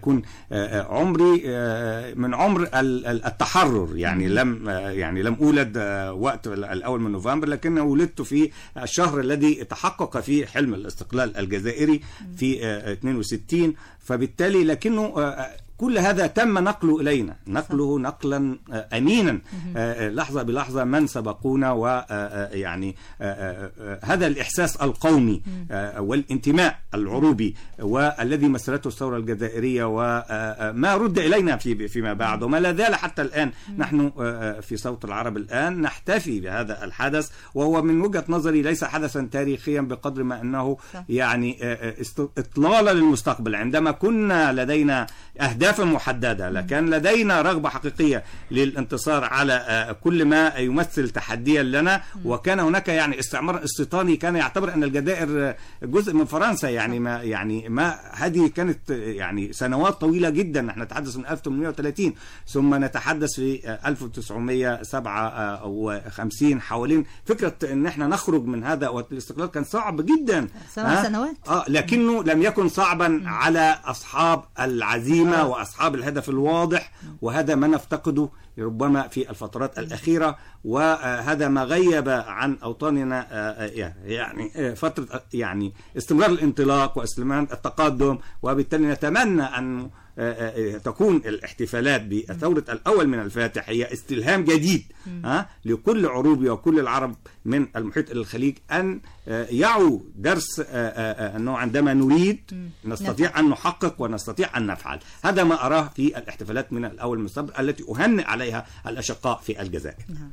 [SPEAKER 6] آه، عمري من عمر ال- ال- التحرر يعني. لم يعني لم أولد آه، وقت ال- الأول من نوفمبر لكن ولدت في الشهر الذي تحقق فيه حلم الاستقلال الجزائري في آه، 62 فبالتالي لكنه كل هذا تم نقله إلينا. نقله نقلا آه، أمينا. آه، آه، لحظة بلحظة من سبقونا ويعني هذا الإحساس القومي والانتماء العروبي والذي مثلته الثورة الجزائرية وما رد إلينا في فيما بعد وما لا زال حتى الآن. نحن في صوت العرب الآن نحتفي بهذا الحدث وهو من وجهة نظري ليس حدثا تاريخيا بقدر ما أنه. يعني إطلالة للمستقبل. عندما كنا لدينا أهداف محددة لكان لدينا رغبة حقيقية للانتصار على آه، كل ما يمثل تحديا لنا. وكان هناك يعني استعمار استيطاني كان يعتبر أن الجزائر آه، جزء من فرنسا. يعني ما يعني ما هذه كانت آه، يعني سنوات طويلة جدا. نحن نتحدث من 1830 ثم نتحدث في آه، 1957 حوالين فكرة أن إحنا نخرج من هذا والاستقلال كان صعب جدا؟
[SPEAKER 1] سنوات.
[SPEAKER 6] آه؟ لكنه لم يكن صعبا على أصحاب العزيمة واصحاب الهدف الواضح وهذا ما نفتقده ربما في الفترات الأخيرة وهذا ما غيب عن أوطاننا آه، آه، يعني آه، فترة آه، يعني استمرار الانطلاق واستمرار التقدم وبالتالي نتمنى آه، تكون الاحتفالات بثورة الأول من الفاتح هي استلهام جديد لكل عروبي وكل العرب من المحيط إلى الخليج أن يعوا درس أنه عندما نريد نستطيع أن نحقق ونستطيع أن نفعل. هذا ما أراه في الاحتفالات من الأول من التي أهنئ عليها. الأشقاء في الجزائر.
[SPEAKER 1] نعم.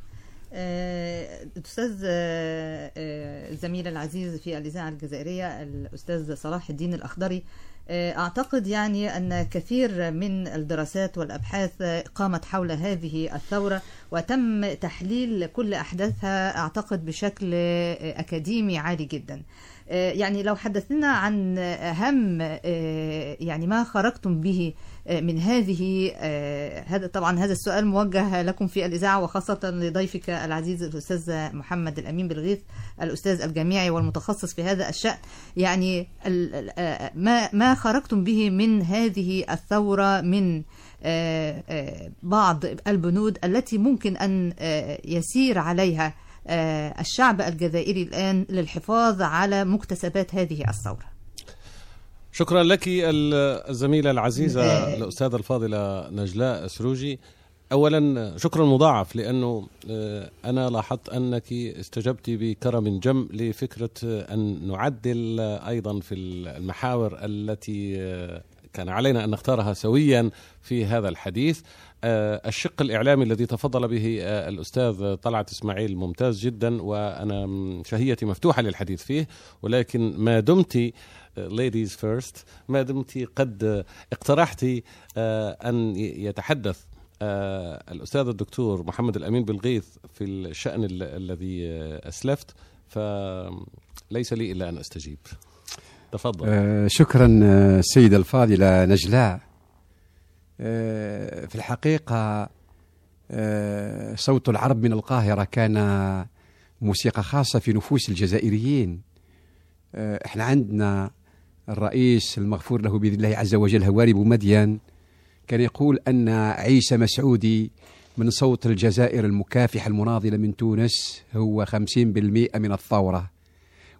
[SPEAKER 1] آه، الأستاذ آه، آه، الزميل العزيز في الإذاعة الجزائرية الأستاذ صلاح الدين الأخضري. آه، أعتقد يعني أن كثير من الدراسات والأبحاث آه، قامت حول هذه الثورة وتم تحليل كل أحداثها أعتقد بشكل آه، أكاديمي عالي جدا. آه، يعني لو حدثنا عن أهم آه، يعني ما خرجتم به آه، من هذه آه، هذا طبعا هذا السؤال موجه لكم في الإذاعة وخاصة لضيفك العزيز الأستاذ محمد الأمين بالغيث الأستاذ الجامعي والمتخصص في هذا الشأن. يعني آه، ما ما خرجتم به من هذه الثورة من آه، آه، بعض البنود التي ممكن أن آه، يسير عليها. آه، الشعب الجزائري الآن للحفاظ على مكتسبات هذه الثورة.
[SPEAKER 4] شكرا لك ال- الزميلة العزيزة
[SPEAKER 1] آه.
[SPEAKER 4] الأستاذة الفاضلة نجلاء سروجي. أولا شكرا مضاعف لأنه آه، أنا لاحظت أنك استجبت بكرم جم لفكرة آه، أن نعدل آه، أيضا في المحاور التي آه، كان علينا أن نختارها سويا في هذا الحديث. آه، الشق الإعلامي الذي تفضل به آه، الأستاذ طلعت إسماعيل ممتاز جدا وأنا شهيتي مفتوحة للحديث فيه ولكن ما دمت ladies first ما دمت قد آه، اقترحت آه، أن يتحدث آه، الأستاذ الدكتور محمد الأمين بالغيث في الشأن ال- الذي آه، أسلفت فليس لي إلا أن أستجيب. تفضل.
[SPEAKER 5] آه، شكرا آه، السيدة الفاضلة نجلاء. آه، في الحقيقة آه، صوت العرب من القاهرة كان موسيقى خاصة في نفوس الجزائريين. آه، إحنا عندنا الرئيس المغفور له بإذن الله عز وجل هواري بومدين كان يقول أن عيسى مسعودي من صوت الجزائر المكافحة المناضلة من تونس هو خمسين بالمئة من الثورة.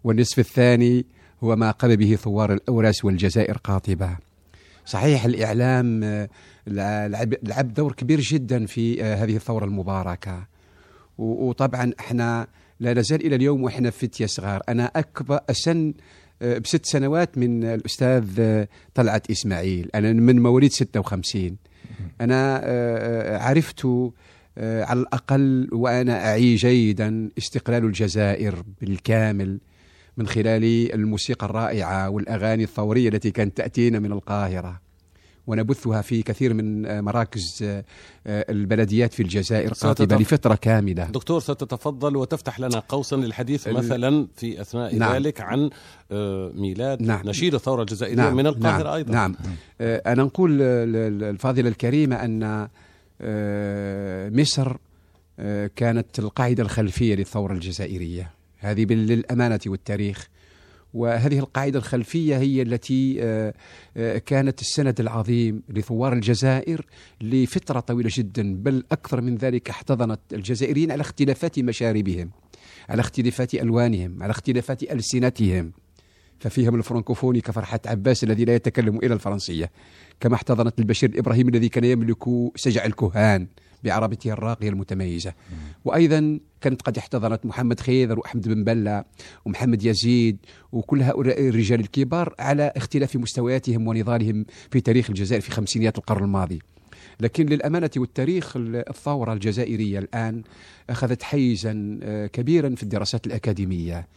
[SPEAKER 5] والنصف الثاني هو ما قام به ثوار الأورس والجزائر قاطبة. صحيح الإعلام آه، لعب, لعب دور كبير جدا في آه، هذه الثورة المباركة. وطبعا إحنا لا نزال إلى اليوم وإحنا فتية صغار. أنا أكبر أسن آه، بست سنوات من الأستاذ طلعت إسماعيل. أنا من مواليد 56 أنا عرفت على الأقل وأنا أعي جيدا استقلال الجزائر بالكامل. من خلال الموسيقى الرائعة والأغاني الثورية التي كانت تأتينا من القاهرة. ونبثها في كثير من مراكز آه، آه، البلديات في الجزائر قاطبة لفترة كاملة.
[SPEAKER 4] دكتور ستتفضل وتفتح لنا قوسا للحديث مثلا في أثناء
[SPEAKER 5] نعم.
[SPEAKER 4] ذلك عن آه، ميلاد
[SPEAKER 5] نعم.
[SPEAKER 4] نشيد الثورة الجزائرية من القاهرة
[SPEAKER 5] نعم.
[SPEAKER 4] أيضا.
[SPEAKER 5] نعم. أنا نقول الفاضلة الكريمة أن مصر كانت القاعدة الخلفية للثورة الجزائرية. هذه للأمانة والتاريخ. وهذه القاعدة الخلفية هي التي آه، آه، كانت السند العظيم لثوار الجزائر لفترة طويلة جدا بل أكثر من ذلك احتضنت الجزائريين على اختلافات مشاربهم على اختلافات ألوانهم على اختلافات ألسنتهم. ففيهم الفرنكوفوني كفرحة عباس الذي لا يتكلم إلا الفرنسية. كما احتضنت البشير الإبراهيمي الذي كان يملك سجع الكهان. بعربته الراقية المتميزة. وأيضا كانت قد احتضنت محمد خيذر وأحمد بن بلة ومحمد يزيد وكل هؤلاء الرجال الكبار على اختلاف مستوياتهم ونضالهم في تاريخ الجزائر في خمسينيات القرن الماضي. لكن للأمانة والتاريخ الثورة الجزائرية الآن أخذت حيزا آه، كبيرا في الدراسات الأكاديمية.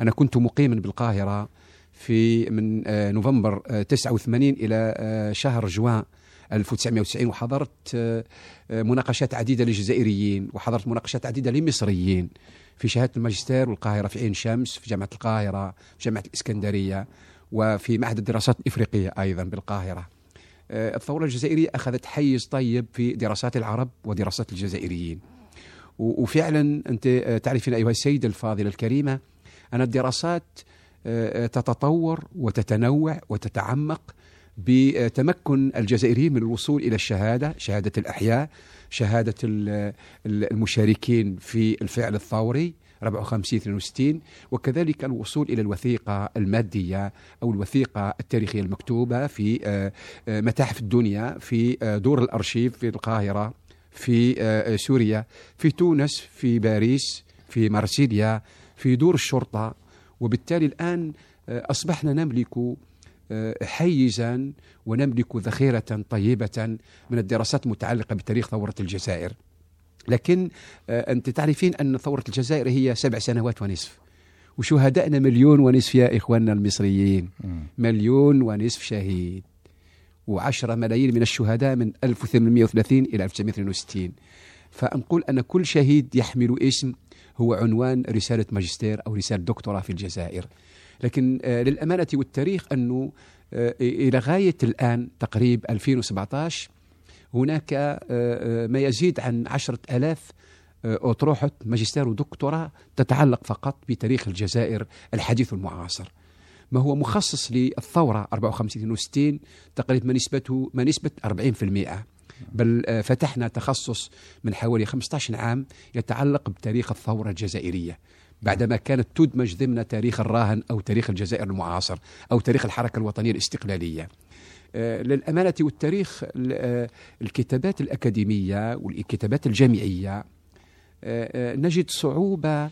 [SPEAKER 5] أنا كنت مقيما بالقاهرة في من آه، نوفمبر آه، 89 إلى آه، شهر جوان 1990 وحضرت آه، آه، مناقشات عديدة للجزائريين وحضرت مناقشات عديدة لمصريين في شهادة الماجستير والقاهرة في عين شمس في جامعة القاهرة في جامعة الإسكندرية وفي معهد الدراسات الإفريقية أيضا بالقاهرة. آه، الثورة الجزائرية أخذت حيز طيب في دراسات العرب ودراسات الجزائريين. وفعلا أنت تعرفين أيها السيدة الفاضلة الكريمة أن الدراسات تتطور وتتنوع وتتعمق بتمكن الجزائريين من الوصول إلى الشهادة شهادة الأحياء شهادة ال- ال- المشاركين في الفعل الثوري 54 62 وكذلك الوصول إلى الوثيقة المادية أو الوثيقة التاريخية المكتوبة في آه، آه، متاحف الدنيا في آه، دور الأرشيف في القاهرة في سوريا في تونس في باريس في مارسيليا في دور الشرطة. وبالتالي الآن آه، أصبحنا نملك حيزا ونملك ذخيرة طيبة من الدراسات المتعلقة بتاريخ ثورة الجزائر. لكن آه، أنت تعرفين أن ثورة الجزائر هي سبع سنوات ونصف وشهدائنا مليون ونصف يا إخواننا المصريين. مليون ونصف شهيد وعشرة ملايين من الشهداء من 1830 إلى 1962 فنقول أن كل شهيد يحمل اسم هو عنوان رسالة ماجستير أو رسالة دكتوراه في الجزائر. لكن آه، للأمانة والتاريخ أنه آه، إلى غاية الآن تقريب 2017 هناك آه، ما يزيد عن عشرة ألاف أطروحة ماجستير ودكتوراه تتعلق فقط بتاريخ الجزائر الحديث المعاصر. ما هو مخصص للثورة 54 60 تقريبا ما نسبته ما نسبة 40% بل فتحنا تخصص من حوالي 15 عام يتعلق بتاريخ الثورة الجزائرية. بعدما كانت تدمج ضمن تاريخ الراهن أو تاريخ الجزائر المعاصر أو تاريخ الحركة الوطنية الاستقلالية. آه، للأمانة والتاريخ ال- آه، الكتابات الأكاديمية والكتابات الجامعية آه، نجد صعوبة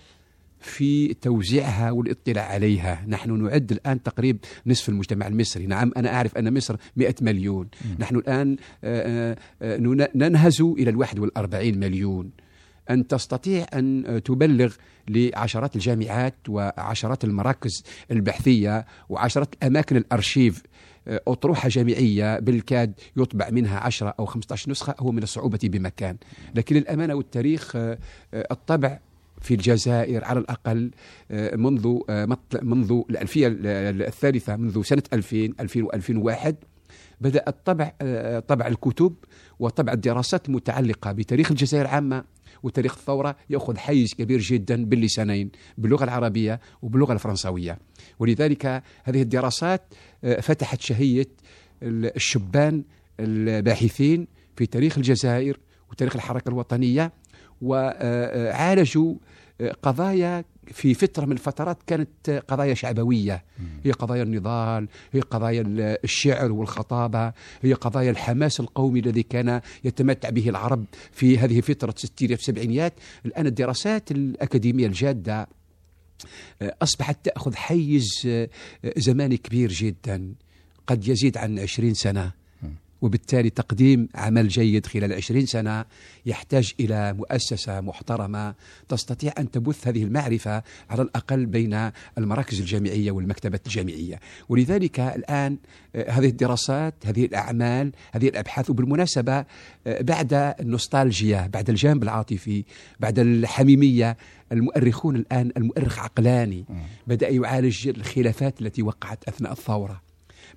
[SPEAKER 5] في توزيعها والاطلاع عليها. نحن نعد الآن تقريب نصف المجتمع المصري. نعم أنا أعرف أن مصر 100 مليون. نحن الآن نن- ننهز إلى الواحد والأربعين مليون. أن تستطيع أن تبلغ لعشرات الجامعات وعشرات المراكز البحثية وعشرات أماكن الأرشيف آه، أطروحة جامعية بالكاد يطبع منها 10 أو 15 نسخة هو من الصعوبة بمكان. لكن الأمانة والتاريخ آه، آه، الطبع في الجزائر على الأقل منذ منذ الألفية ال- ال- الثالثة منذ سنة 2000 2000 و2001 بدأ الطبع طبع الكتب وطبع الدراسات المتعلقة بتاريخ الجزائر عامة وتاريخ الثورة يأخذ حيز كبير جدا باللسانين باللغة العربية وباللغة الفرنسوية ولذلك هذه الدراسات آه، فتحت شهية ال- الشبان الباحثين في تاريخ الجزائر وتاريخ الحركة الوطنية وعالجوا قضايا في فترة من الفترات كانت قضايا شعبوية. هي قضايا النضال هي قضايا الشعر والخطابة هي قضايا الحماس القومي الذي كان يتمتع به العرب في هذه فترة الستينيات والسبعينيات الآن الدراسات الأكاديمية الجادة أصبحت تأخذ حيز زماني كبير جدا قد يزيد عن عشرين سنة. وبالتالي تقديم عمل جيد خلال عشرين سنة يحتاج إلى مؤسسة محترمة تستطيع أن تبث هذه المعرفة على الأقل بين المراكز الجامعية والمكتبات الجامعية. ولذلك الآن آه، هذه الدراسات هذه الأعمال هذه الأبحاث وبالمناسبة آه، بعد النوستالجيا بعد الجانب العاطفي بعد الحميمية المؤرخون الآن المؤرخ عقلاني بدأ يعالج الخلافات التي وقعت أثناء الثورة.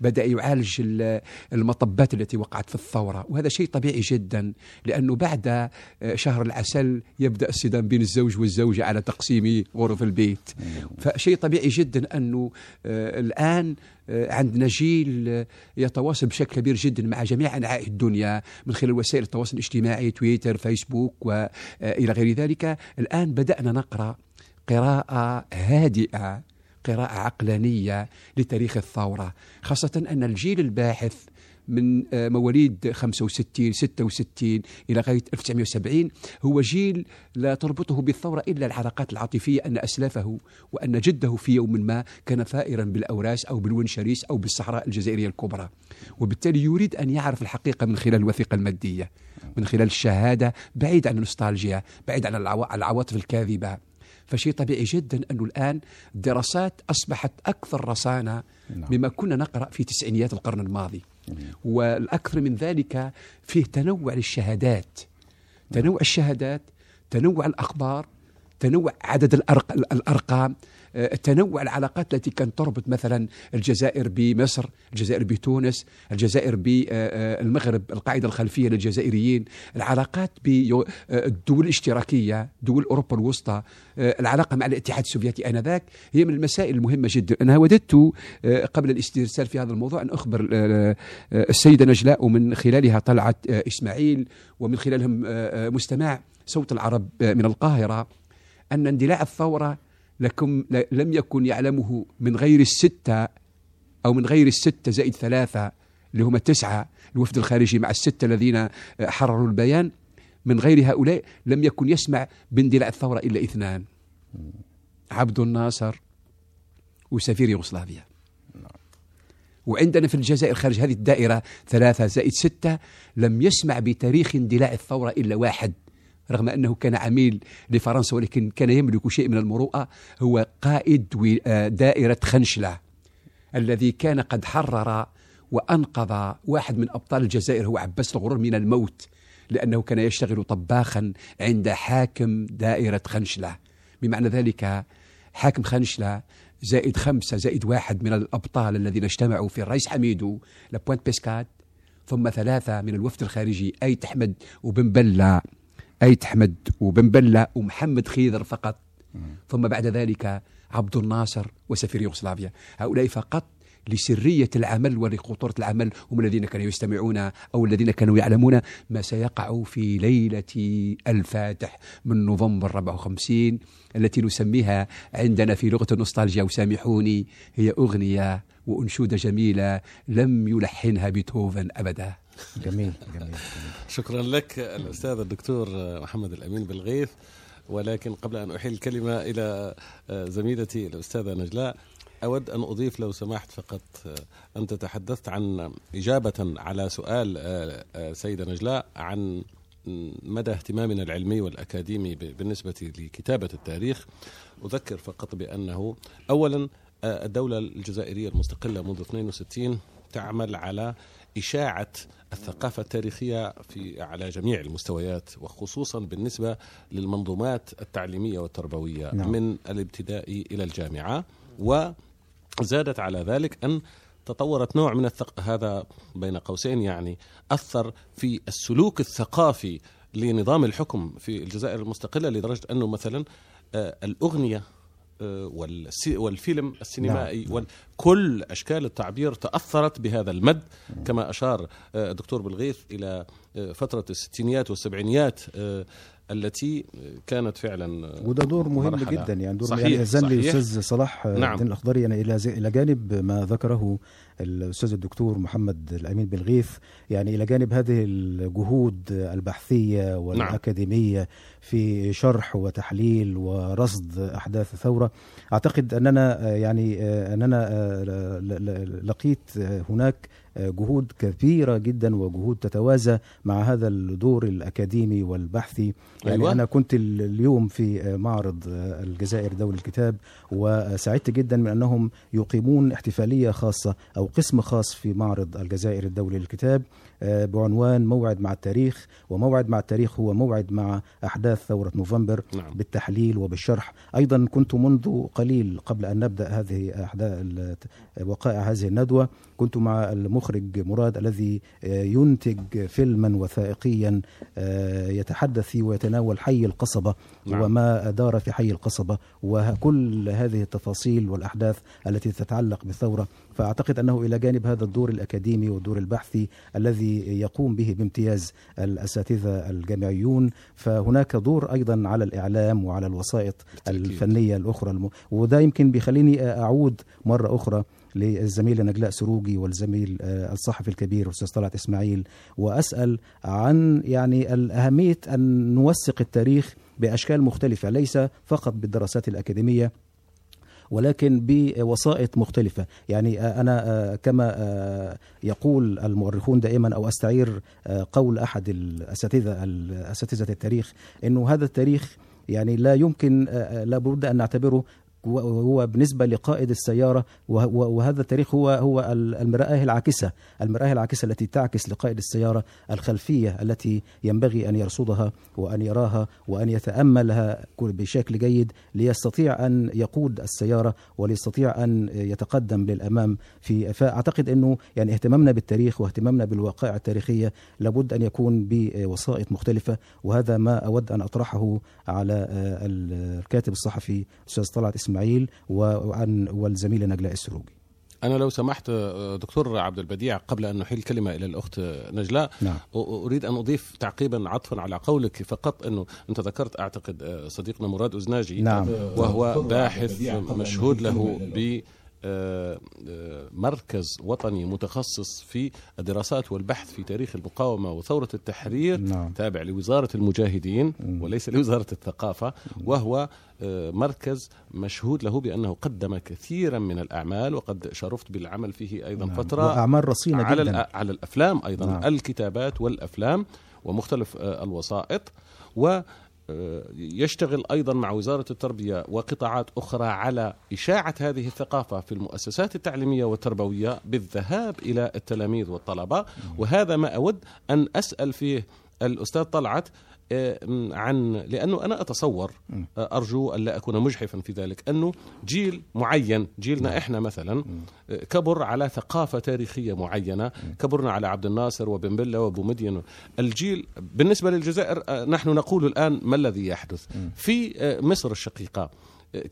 [SPEAKER 5] بدأ يعالج ال- المطبات التي وقعت في الثورة وهذا شيء طبيعي جدا لأنه بعد آه، شهر العسل يبدأ الصدام بين الزوج والزوجة على تقسيم غرف البيت. فشيء طبيعي جدا أنه آه، الآن آه، عندنا جيل يتواصل بشكل كبير جدا مع جميع أنحاء الدنيا من خلال وسائل التواصل الاجتماعي تويتر فيسبوك وإلى غير ذلك. الآن بدأنا نقرأ قراءة هادئة قراءة عقلانية لتاريخ الثورة خاصة أن الجيل الباحث من آه، مواليد 65 66 إلى غاية 1970 هو جيل لا تربطه بالثورة إلا العلاقات العاطفية أن أسلافه وأن جده في يوم ما كان ثائرا بالأوراس أو بالونشريس أو بالصحراء الجزائرية الكبرى وبالتالي يريد أن يعرف الحقيقة من خلال الوثيقة المادية من خلال الشهادة بعيد عن النوستالجيا بعيد عن العوا- العواطف الكاذبة. فشيء طبيعي جدا أنه الآن الدراسات أصبحت أكثر رصانة
[SPEAKER 3] نعم.
[SPEAKER 5] مما كنا نقرأ في تسعينيات القرن الماضي. والأكثر من ذلك فيه تنوع للشهادات. تنوع الشهادات تنوع الأخبار تنوع عدد الأرق... الأرقام. تنوع العلاقات التي كانت تربط مثلا الجزائر بمصر الجزائر بتونس الجزائر بالمغرب القاعدة الخلفية للجزائريين العلاقات بالدول الاشتراكية دول أوروبا الوسطى آه، العلاقة مع الاتحاد السوفيتي آنذاك هي من المسائل المهمة جدا. أنا وددت آه، قبل الاسترسال في هذا الموضوع أن أخبر آه، آه، السيدة نجلاء ومن خلالها طلعت آه، إسماعيل ومن خلالهم آه، آه، مستمع صوت العرب آه، من القاهرة أن اندلاع الثورة لكم لم يكن يعلمه من غير الستة أو من غير الستة زائد ثلاثة اللي هم التسعة الوفد الخارجي مع الستة الذين آه، حرروا البيان. من غير هؤلاء لم يكن يسمع باندلاع الثورة إلا إثنان. عبد الناصر وسفير يوغوسلافيا. وعندنا في الجزائر خارج هذه الدائرة ثلاثة زائد ستة لم يسمع بتاريخ اندلاع الثورة إلا واحد. رغم أنه كان عميل لفرنسا ولكن كان يملك شيء من المروءة هو قائد آه، دائرة خنشلة الذي كان قد حرر وأنقذ واحد من أبطال الجزائر هو عباس الغرور من الموت لأنه كان يشتغل طباخا عند حاكم دائرة خنشلة. بمعنى ذلك حاكم خنشلة زائد خمسة زائد واحد من الأبطال الذين اجتمعوا في الرئيس حميدو لبوانت بيسكات ثم ثلاثة من الوفد الخارجي أيت أحمد وبن بلة أيت أحمد وبن بلة ومحمد خيذر فقط. ثم بعد ذلك عبد الناصر وسفير يوغوسلافيا. هؤلاء فقط لسرية العمل ولخطورة العمل هم الذين كانوا يستمعون أو الذين كانوا يعلمون ما سيقع في ليلة الفاتح من نوفمبر 54 التي نسميها عندنا في لغة النوستالجيا وسامحوني هي أغنية وأنشودة جميلة لم يلحنها بيتهوفن أبدا.
[SPEAKER 3] جميل جميل
[SPEAKER 4] شكرا لك الأستاذ الدكتور محمد الأمين بالغيث. ولكن قبل أن أحيل الكلمة إلى زميلتي الأستاذة نجلاء أود أن أضيف لو سمحت فقط. أنت تحدثت عن إجابة على سؤال سيدة نجلاء عن مدى اهتمامنا العلمي والأكاديمي بالنسبة لكتابة التاريخ. أذكر فقط بأنه أولا الدولة الجزائرية المستقلة منذ 62 تعمل على إشاعة الثقافة التاريخية في على جميع المستويات وخصوصا بالنسبة للمنظومات التعليمية والتربوية
[SPEAKER 3] نعم.
[SPEAKER 4] من الابتدائي إلى الجامعة وزادت على ذلك أن تطورت نوع من الثق... هذا بين قوسين يعني أثر في السلوك الثقافي لنظام الحكم في الجزائر المستقلة لدرجة أنه مثلا آه، الأغنية والفيلم السينمائي
[SPEAKER 3] نعم.
[SPEAKER 4] كل أشكال التعبير تأثرت بهذا المد كما أشار آه، الدكتور بالغيث إلى آه، فترة الستينيات والسبعينيات آه، التي كانت فعلا
[SPEAKER 3] وده دور مهم
[SPEAKER 4] مرحلة.
[SPEAKER 3] جدا يعني دور
[SPEAKER 4] صحيح،
[SPEAKER 3] يعني اذن لي
[SPEAKER 4] صحيح.
[SPEAKER 3] أستاذ صلاح
[SPEAKER 4] نعم.
[SPEAKER 3] الدين الأخضري يعني إلى إلى جانب ما ذكره الأستاذ الدكتور محمد الأمين بالغيث يعني إلى جانب هذه الجهود البحثية والأكاديمية في شرح وتحليل ورصد أحداث الثورة أعتقد أننا يعني آه، أننا آه، لقيت هناك جهود كثيرة جدا وجهود تتوازى مع هذا الدور الأكاديمي والبحثي يعني
[SPEAKER 4] أيوة.
[SPEAKER 3] أنا كنت ال- اليوم في معرض آه، الجزائر دولي الكتاب وسعدت جدا من أنهم يقيمون احتفالية خاصة أو قسم خاص في معرض الجزائر الدولي للكتاب بعنوان موعد مع التاريخ وموعد مع التاريخ هو موعد مع أحداث ثورة نوفمبر
[SPEAKER 4] نعم.
[SPEAKER 3] بالتحليل وبالشرح أيضا كنت منذ قليل قبل أن نبدأ هذه أحداث ال- وقائع هذه الندوة كنت مع المخرج مراد الذي آه، ينتج فيلما وثائقيا آه، يتحدث ويتناول حي القصبة
[SPEAKER 4] نعم.
[SPEAKER 3] وما دار في حي القصبة وكل هذه التفاصيل والأحداث التي تتعلق بالثورة فأعتقد أنه إلى جانب هذا الدور الأكاديمي والدور البحثي الذي يقوم به بامتياز الأساتذة الجامعيون فهناك دور أيضا على الإعلام وعلى الوسائط
[SPEAKER 4] بالتأكيد.
[SPEAKER 3] الفنية الأخرى الم... وده يمكن بيخليني أعود مرة أخرى للزميله نجلاء سروجي والزميل آه، الصحفي الكبير الاستاذ طلعت إسماعيل وأسأل عن يعني الأهمية أن نوثق التاريخ بأشكال مختلفة ليس فقط بالدراسات الأكاديمية ولكن بوسائط مختلفة. يعني أنا كما يقول المؤرخون دائما أو أستعير قول أحد الأساتذة أساتذة التاريخ أنه هذا التاريخ يعني لا يمكن لابد أن نعتبره هو- هو بالنسبة لقائد وه- وهذا التاريخ هو هو ال- المرآة العاكسة المرآة العاكسة التي تعكس لقائد السيارة الخلفية التي ينبغي أن يرصدها وأن يراها وأن يتأملها كل- بشكل جيد ليستطيع أن يقود السيارة وليستطيع أن يتقدم للأمام في فأعتقد أنه يعني اهتمامنا بالتاريخ واهتمامنا بالوقائع التاريخية لابد أن يكون بوسائط مختلفة وهذا ما أود أن أطرحه على الكاتب الصحفي أستاذ طلعت إسماعيل وعن والزميلة نجلاء السروجي
[SPEAKER 4] أنا لو سمحت دكتور عبد البديع قبل أن نحيل الكلمة إلى الأخت نجلاء
[SPEAKER 3] نعم.
[SPEAKER 4] أريد أن أضيف تعقيبا عطفا على قولك فقط أنه أنت ذكرت أعتقد آه، صديقنا مراد أزناجي
[SPEAKER 3] نعم.
[SPEAKER 4] وهو باحث مشهود له ب مركز وطني متخصص في الدراسات والبحث في تاريخ المقاومة وثورة التحرير
[SPEAKER 3] نعم.
[SPEAKER 4] تابع لوزارة المجاهدين وليس لوزارة الثقافة وهو آه، مركز مشهود له بأنه قدم كثيرا من الأعمال وقد شرفت بالعمل فيه أيضا
[SPEAKER 3] نعم.
[SPEAKER 4] فترة
[SPEAKER 3] وأعمال رصينة
[SPEAKER 4] على
[SPEAKER 3] جدا
[SPEAKER 4] على الأفلام أيضا
[SPEAKER 3] نعم.
[SPEAKER 4] الكتابات والأفلام ومختلف آه، الوسائط و يشتغل أيضا مع وزارة التربية وقطاعات أخرى على إشاعة هذه الثقافة في المؤسسات التعليمية والتربوية بالذهاب إلى التلاميذ والطلبة. وهذا ما أود أن أسأل فيه الأستاذ طلعت عن لأنه أنا أتصور آه، أرجو أن لا أكون مجحفا في ذلك أنه جيل معين جيلنا إحنا مثلا آه، كبر على ثقافة تاريخية معينة كبرنا على عبد الناصر وبن بلة وأبو مدين. الجيل بالنسبة للجزائر آه، نحن نقول الآن ما الذي يحدث؟ في مصر الشقيقة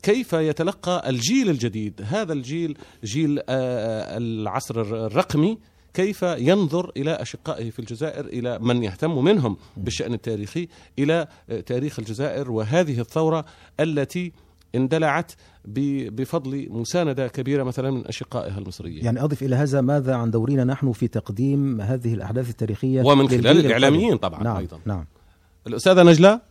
[SPEAKER 4] كيف يتلقى الجيل الجديد؟ هذا الجيل جيل العصر الرقمي كيف ينظر إلى أشقائه في الجزائر إلى من يهتم منهم بالشأن التاريخي إلى آه، تاريخ الجزائر وهذه الثورة التي اندلعت بفضل مساندة كبيرة مثلا من أشقائها المصريين
[SPEAKER 3] يعني أضف إلى هذا ماذا عن دورنا نحن في تقديم هذه الأحداث التاريخية
[SPEAKER 4] ومن خلال الإعلاميين؟ طبعاً
[SPEAKER 3] نعم
[SPEAKER 4] أيضاً.
[SPEAKER 3] نعم
[SPEAKER 4] الأستاذة نجله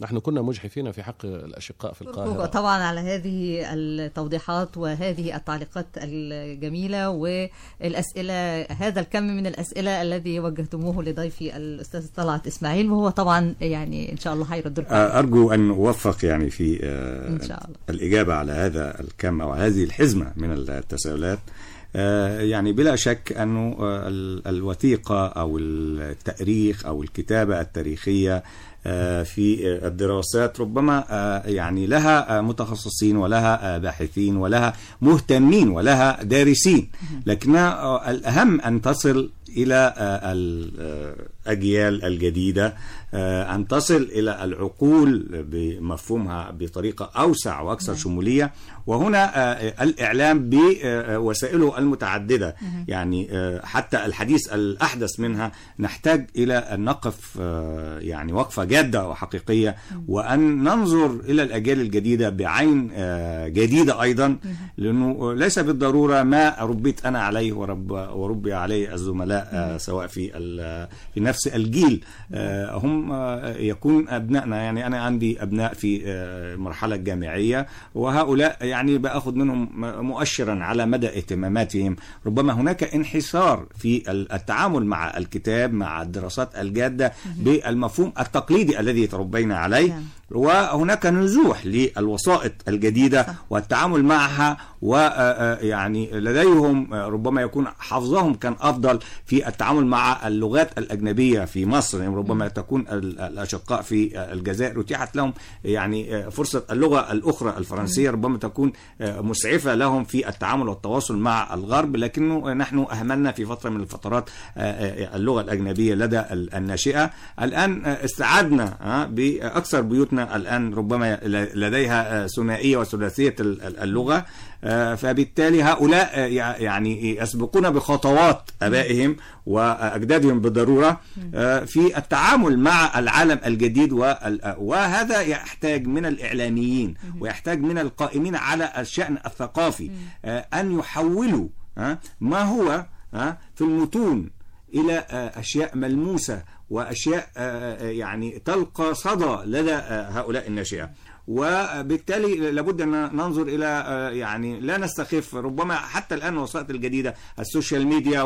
[SPEAKER 4] نحن كنا مجحفين في حق الأشقاء في القاهرة.
[SPEAKER 1] طبعا على هذه التوضيحات وهذه التعليقات الجميلة والأسئلة هذا الكم من الأسئلة الذي وجهتموه لضيفي الأستاذ طلعت إسماعيل وهو طبعا يعني إن شاء الله هيرد لكم
[SPEAKER 6] أرجو أن أوفق يعني في آه،
[SPEAKER 1] إن شاء الله.
[SPEAKER 6] الإجابة على هذا الكم أو هذه الحزمة من التساؤلات. آه، يعني بلا شك أنه آه، ال- الوثيقة أو التأريخ أو الكتابة التاريخية في آه، الدراسات ربما آه، يعني لها آه، متخصصين ولها باحثين ولها مهتمين ولها دارسين. لكنها الأهم أن تصل إلى الأجيال الجديدة آه، أن تصل إلى العقول بمفهومها بطريقة أوسع وأكثر شمولية. وهنا آه، الإعلام بوسائله المتعددة. يعني آه، حتى الحديث الأحدث منها نحتاج إلى أن نقف يعني وقفة جادة وحقيقية وأن ننظر إلى الأجيال الجديدة بعين جديدة أيضا. لأنه ليس بالضرورة ما ربيت أنا عليه ورب وربي عليه الزملاء سواء في في نفس الجيل آه، هم آه، يكون أبنائنا. يعني أنا عندي أبناء في آه، المرحلة الجامعية وهؤلاء يعني بأخذ منهم مؤشرا على مدى اهتماماتهم. ربما هناك انحسار في ال- التعامل مع الكتاب مع الدراسات الجادة بالمفهوم التقليدي الذي تربينا عليه.
[SPEAKER 1] نعم.
[SPEAKER 6] وهناك نزوح للوسائط الجديدة. والتعامل معها ويعني لديهم آه، ربما يكون حظهم كان أفضل في التعامل مع اللغات الأجنبية في مصر. يعني ربما تكون ال- الأشقاء في آه، الجزائر أتيحت لهم يعني آه، فرصة اللغة الأخرى الفرنسية ربما تكون آه، مسعفة لهم في التعامل والتواصل مع الغرب. لكنه نحن أهملنا في فترة من الفترات آه، آه، اللغة الأجنبية لدى ال- الناشئة. الآن آه، استعدنا آه، بأكثر بيوتنا الآن ربما لديها آه، ثنائية وثلاثية ال- ال- اللغة. آه، فبالتالي هؤلاء آه، يع- يعني يسبقون بخطوات آبائهم وأجدادهم بالضرورة آه، في التعامل مع العالم الجديد وهذا يحتاج من الإعلاميين ويحتاج من القائمين على الشأن الثقافي أن يحولوا ما هو في المتون إلى آه، أشياء ملموسة وأشياء آه، آه، يعني تلقى صدى لدى هؤلاء الناشئة. وبالتالي لابد أن ننظر إلى يعني لا نستخف ربما حتى الآن الوسائط الجديدة السوشيال ميديا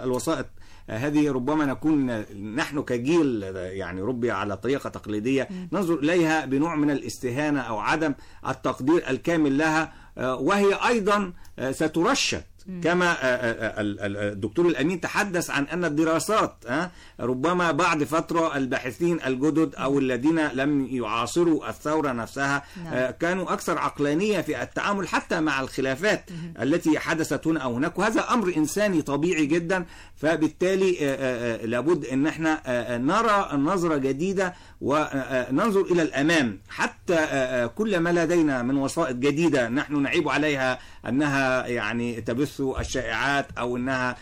[SPEAKER 6] والوسائط هذه ربما نكون نحن كجيل يعني ربي على طريقة تقليدية ننظر إليها بنوع من الاستهانة أو عدم التقدير الكامل لها وهي أيضا سترشد كما آه، آه، ال- الدكتور الأمين تحدث عن أن الدراسات آه، ربما بعد فترة الباحثين الجدد أو الذين لم يعاصروا الثورة نفسها
[SPEAKER 1] نعم.
[SPEAKER 6] آه، كانوا أكثر عقلانية في التعامل حتى مع الخلافات التي حدثت هنا أو هناك. وهذا أمر إنساني طبيعي جدا. فبالتالي آه، آه، آه، لابد أن إحنا آه، آه، نرى نظرة جديدة وننظر إلى الأمام. حتى آه، آه، كل ما لدينا من وسائط جديدة نحن نعيب عليها أنها يعني تبث الشائعات أو إنها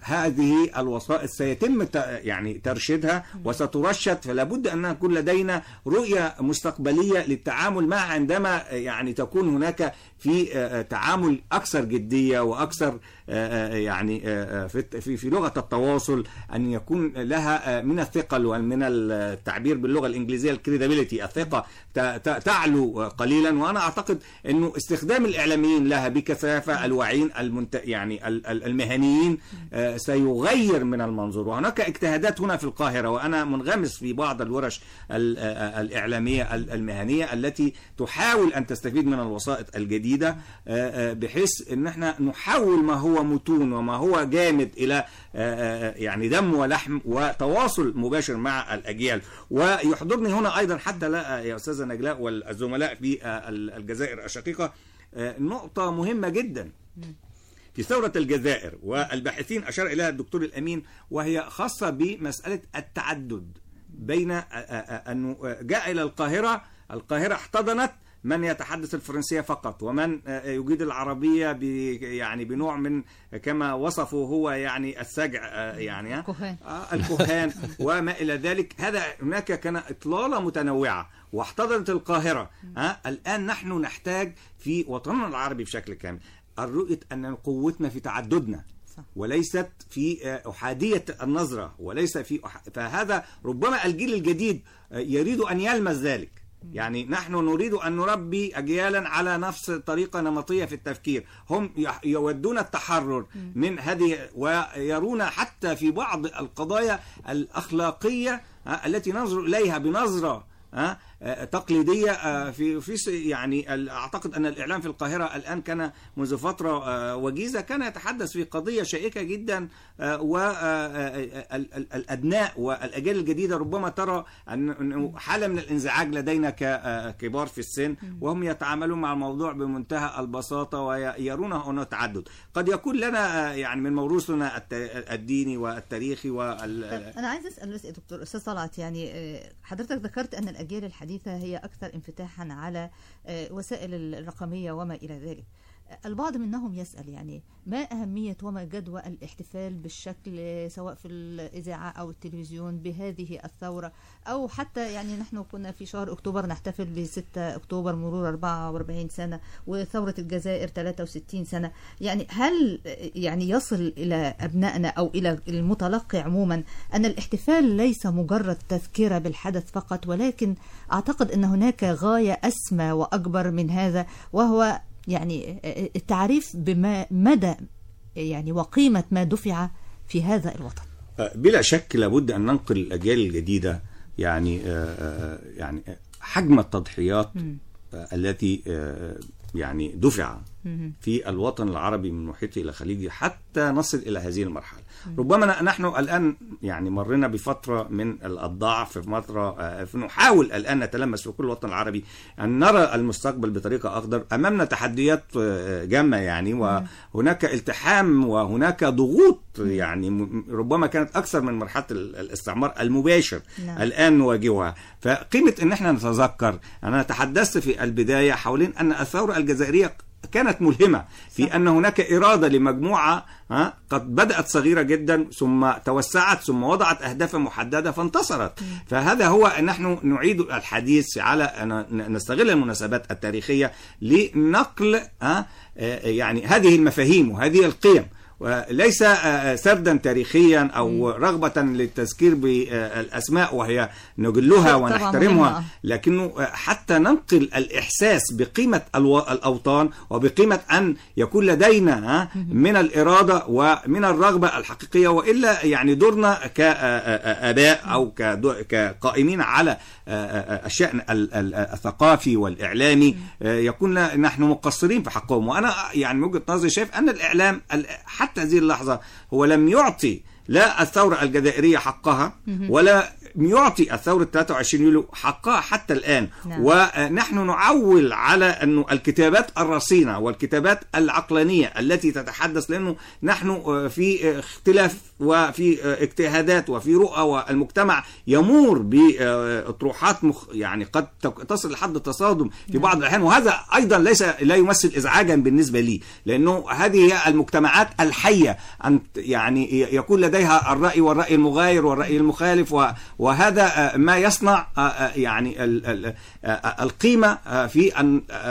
[SPEAKER 6] هذه الوسائط سيتم يعني ترشيدها وسترشد فلا بد أن يكون لدينا رؤية مستقبلية للتعامل مع عندما يعني تكون هناك في آه، تعامل أكثر جدية وأكثر آه، آه، يعني آه، آه، في في لغة التواصل أن يكون لها آه، من الثقل ومن التعبير باللغة الإنجليزية الكريديبيليتي ت- تعلو قليلا. وأنا أعتقد إنه استخدام الإعلاميين لها بكثافة الواعيين المنت... يعني ال- ال- المهنيين آه، سيغير من المنظور. وهناك اجتهادات هنا في القاهرة وأنا منغمس في بعض الورش ال- آه، الإعلامية ال- المهنية التي تحاول أن تستفيد من الوسائط الجديدة آه، آه، بحيث إن إحنا نحول ما هو متون وما هو جامد آه، آه، يعني دم ولحم وتواصل مباشر مع الأجيال. ويحضرني هنا أيضا حتى لا يا أستاذة نجلاء والزملاء في آه، الجزائر الشقيقة آه، نقطة مهمة جدا. في ثورة الجزائر والباحثين أشار إليها الدكتور الأمين وهي خاصة بمسألة التعدد بين آه، آه، أنه جاء إلى القاهرة القاهرة احتضنت من يتحدث الفرنسية فقط ومن آه، يجيد العربية ب يعني بنوع من كما وصفه هو يعني السجع آه، يعني آه،
[SPEAKER 1] الكهان.
[SPEAKER 6] آه، الكهان وما إلى ذلك هذا هناك كان إطلالة متنوعة واحتضنت القاهرة آه، الآن نحن نحتاج في وطننا العربي بشكل كامل الرؤية أن قوتنا في تعددنا
[SPEAKER 1] صح.
[SPEAKER 6] وليست في آه، أحادية النظرة وليس في أح... فهذا ربما الجيل الجديد آه، يريد أن يلمس ذلك. يعني نحن نريد أن نربي أجيالا على نفس طريقة نمطية في التفكير. هم يودون التحرر من هذه ويرون حتى في بعض القضايا الأخلاقية آه، التي ننظر إليها بنظرة تقليدية آه، في في يعني أعتقد أن الإعلام في القاهرة الآن كان منذ فترة آه، وجيزة كان يتحدث في قضية شائكة جدا والأبناء والأجيال الجديدة ربما ترى أن أنه حالة من الإنزعاج لدينا ككبار في السن وهم يتعاملون مع الموضوع بمنتهى البساطة ويرون هنا تعدد. قد يكون لنا آه، يعني من موروثنا الديني والتاريخي وال
[SPEAKER 1] طب أنا عايز أسأل بس يا دكتور أستاذ طلعت يعني آه، حضرتك ذكرت أن الأجيال الحديثة هي أكثر انفتاحا على آه، وسائل الرقمية وما إلى ذلك. البعض منهم يسأل يعني ما أهمية وما جدوى الاحتفال بالشكل سواء في الإذاعة أو التلفزيون بهذه الثورة؟ أو حتى يعني نحن كنا في شهر أكتوبر نحتفل ب 6 أكتوبر مرور 44 سنة وثورة الجزائر 63 سنة. يعني هل يعني يصل إلى أبنائنا أو إلى المتلقي عموما أن الاحتفال ليس مجرد تذكرة بالحدث فقط ولكن أعتقد أن هناك غاية أسمى وأكبر من هذا وهو يعني التعريف بما مدى يعني وقيمة ما دفع في هذا الوطن.
[SPEAKER 6] بلا شك لابد أن ننقل الأجيال الجديدة يعني آه، آه، يعني حجم التضحيات آه، التي آه، يعني دفع في الوطن العربي من محيطه إلى خليجه حتى نصل إلى هذه المرحلة. ربما نحن الآن يعني مرينا بفترة من الضعف في فترة آه، نحاول الآن نتلمس في كل الوطن العربي أن نرى المستقبل بطريقة افضل أمامنا تحديات آه، جامة يعني وهناك التحام وهناك ضغوط يعني ربما كانت أكثر من مرحلة ال- الاستعمار المباشر
[SPEAKER 1] نعم.
[SPEAKER 6] الآن نواجهها. فقيمة إن إحنا نتذكر أنا تحدثت في البداية حوالين أن الثورة الجزائرية كانت ملهمة في أن هناك إرادة لمجموعة ها قد بدأت صغيرة جدا ثم توسعت ثم وضعت اهدافا محددة فانتصرت. فهذا هو نحن نعيد الحديث على أن نستغل المناسبات التاريخية لنقل آه، يعني هذه المفاهيم وهذه القيم. وليس آه، سردا تاريخيا أو رغبة للتذكير بالأسماء وهي نجلها ونحترمها. لكنه آه، حتى ننقل الإحساس بقيمة الأوطان وبقيمة أن يكون لدينا من الإرادة ومن الرغبة الحقيقية وإلا يعني دورنا كاباء أو كقائمين على آه، آه، الشأن ال- ال- الثقافي والإعلامي آه، يكون نحن مقصرين في حقهم. وأنا يعني من وجهة نظري شايف أن الإعلام ال- حتى هذه اللحظة هو لم يعطي لا الثورة الجزائرية حقها ولا يعطي الثورة 23 يوليو حقها حتى الآن.
[SPEAKER 1] نعم.
[SPEAKER 6] ونحن نعول على أنه الكتابات الرصينة والكتابات العقلانية التي تتحدث لأنه نحن آه، في اختلاف وفي آه، اجتهادات وفي رؤى والمجتمع يمور بأطروحات مخ يعني قد تصل لحد التصادم في بعض الأحيان. وهذا أيضا ليس لا يمثل ازعاجا بالنسبة لي لأنه هذه هي المجتمعات الحية. ان ت- يعني يكون لديها الرأي والرأي المغاير والرأي المخالف و- وهذا آه، ما يصنع آه، آه، يعني ال- ال- القيمة آه،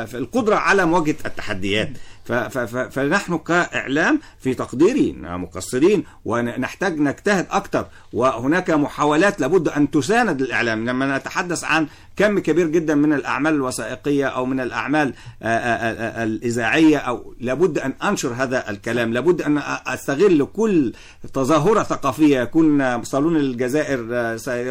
[SPEAKER 6] في القدرة على مواجهة التحديات. فنحن كإعلام في تقديري مقصرين ونحتاج نجتهد أكثر وهناك محاولات لابد أن تساند الإعلام. لما نتحدث عن كم كبير جدا من الأعمال الوثائقية أو من الأعمال آه، آه، آه، الإذاعية أو لابد أن أنشر هذا الكلام لابد أن أستغل كل تظاهرة ثقافية يكون صالون الجزائر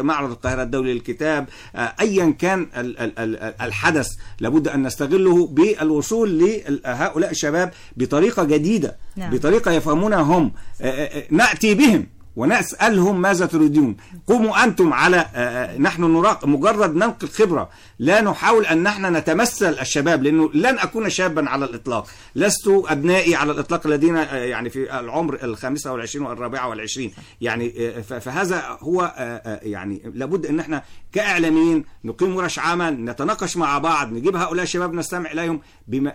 [SPEAKER 6] معرض القاهرة الدولي للكتاب أيا كان ال- ال- ال- الحدث لابد أن نستغله بالوصول لهؤلاء الشباب بطريقة جديدة
[SPEAKER 1] نعم.
[SPEAKER 6] بطريقة يفهمونها هم آه، آه، نأتي بهم ونسألهم ماذا تريدون. قوموا أنتم على آه، آه، نحن نراق مجرد ننقل خبرة. لا نحاول أن نحن نتمثل الشباب لأنه لن أكون شابا على الإطلاق. لست أبنائي على الإطلاق الذين آه، يعني في العمر الخامسة والعشرين والرابعة والعشرين. يعني آه، فهذا هو آه، آه، يعني لابد أن إحنا كإعلاميين نقيم ورش عمل نتناقش مع بعض نجيب هؤلاء الشباب نستمع إليهم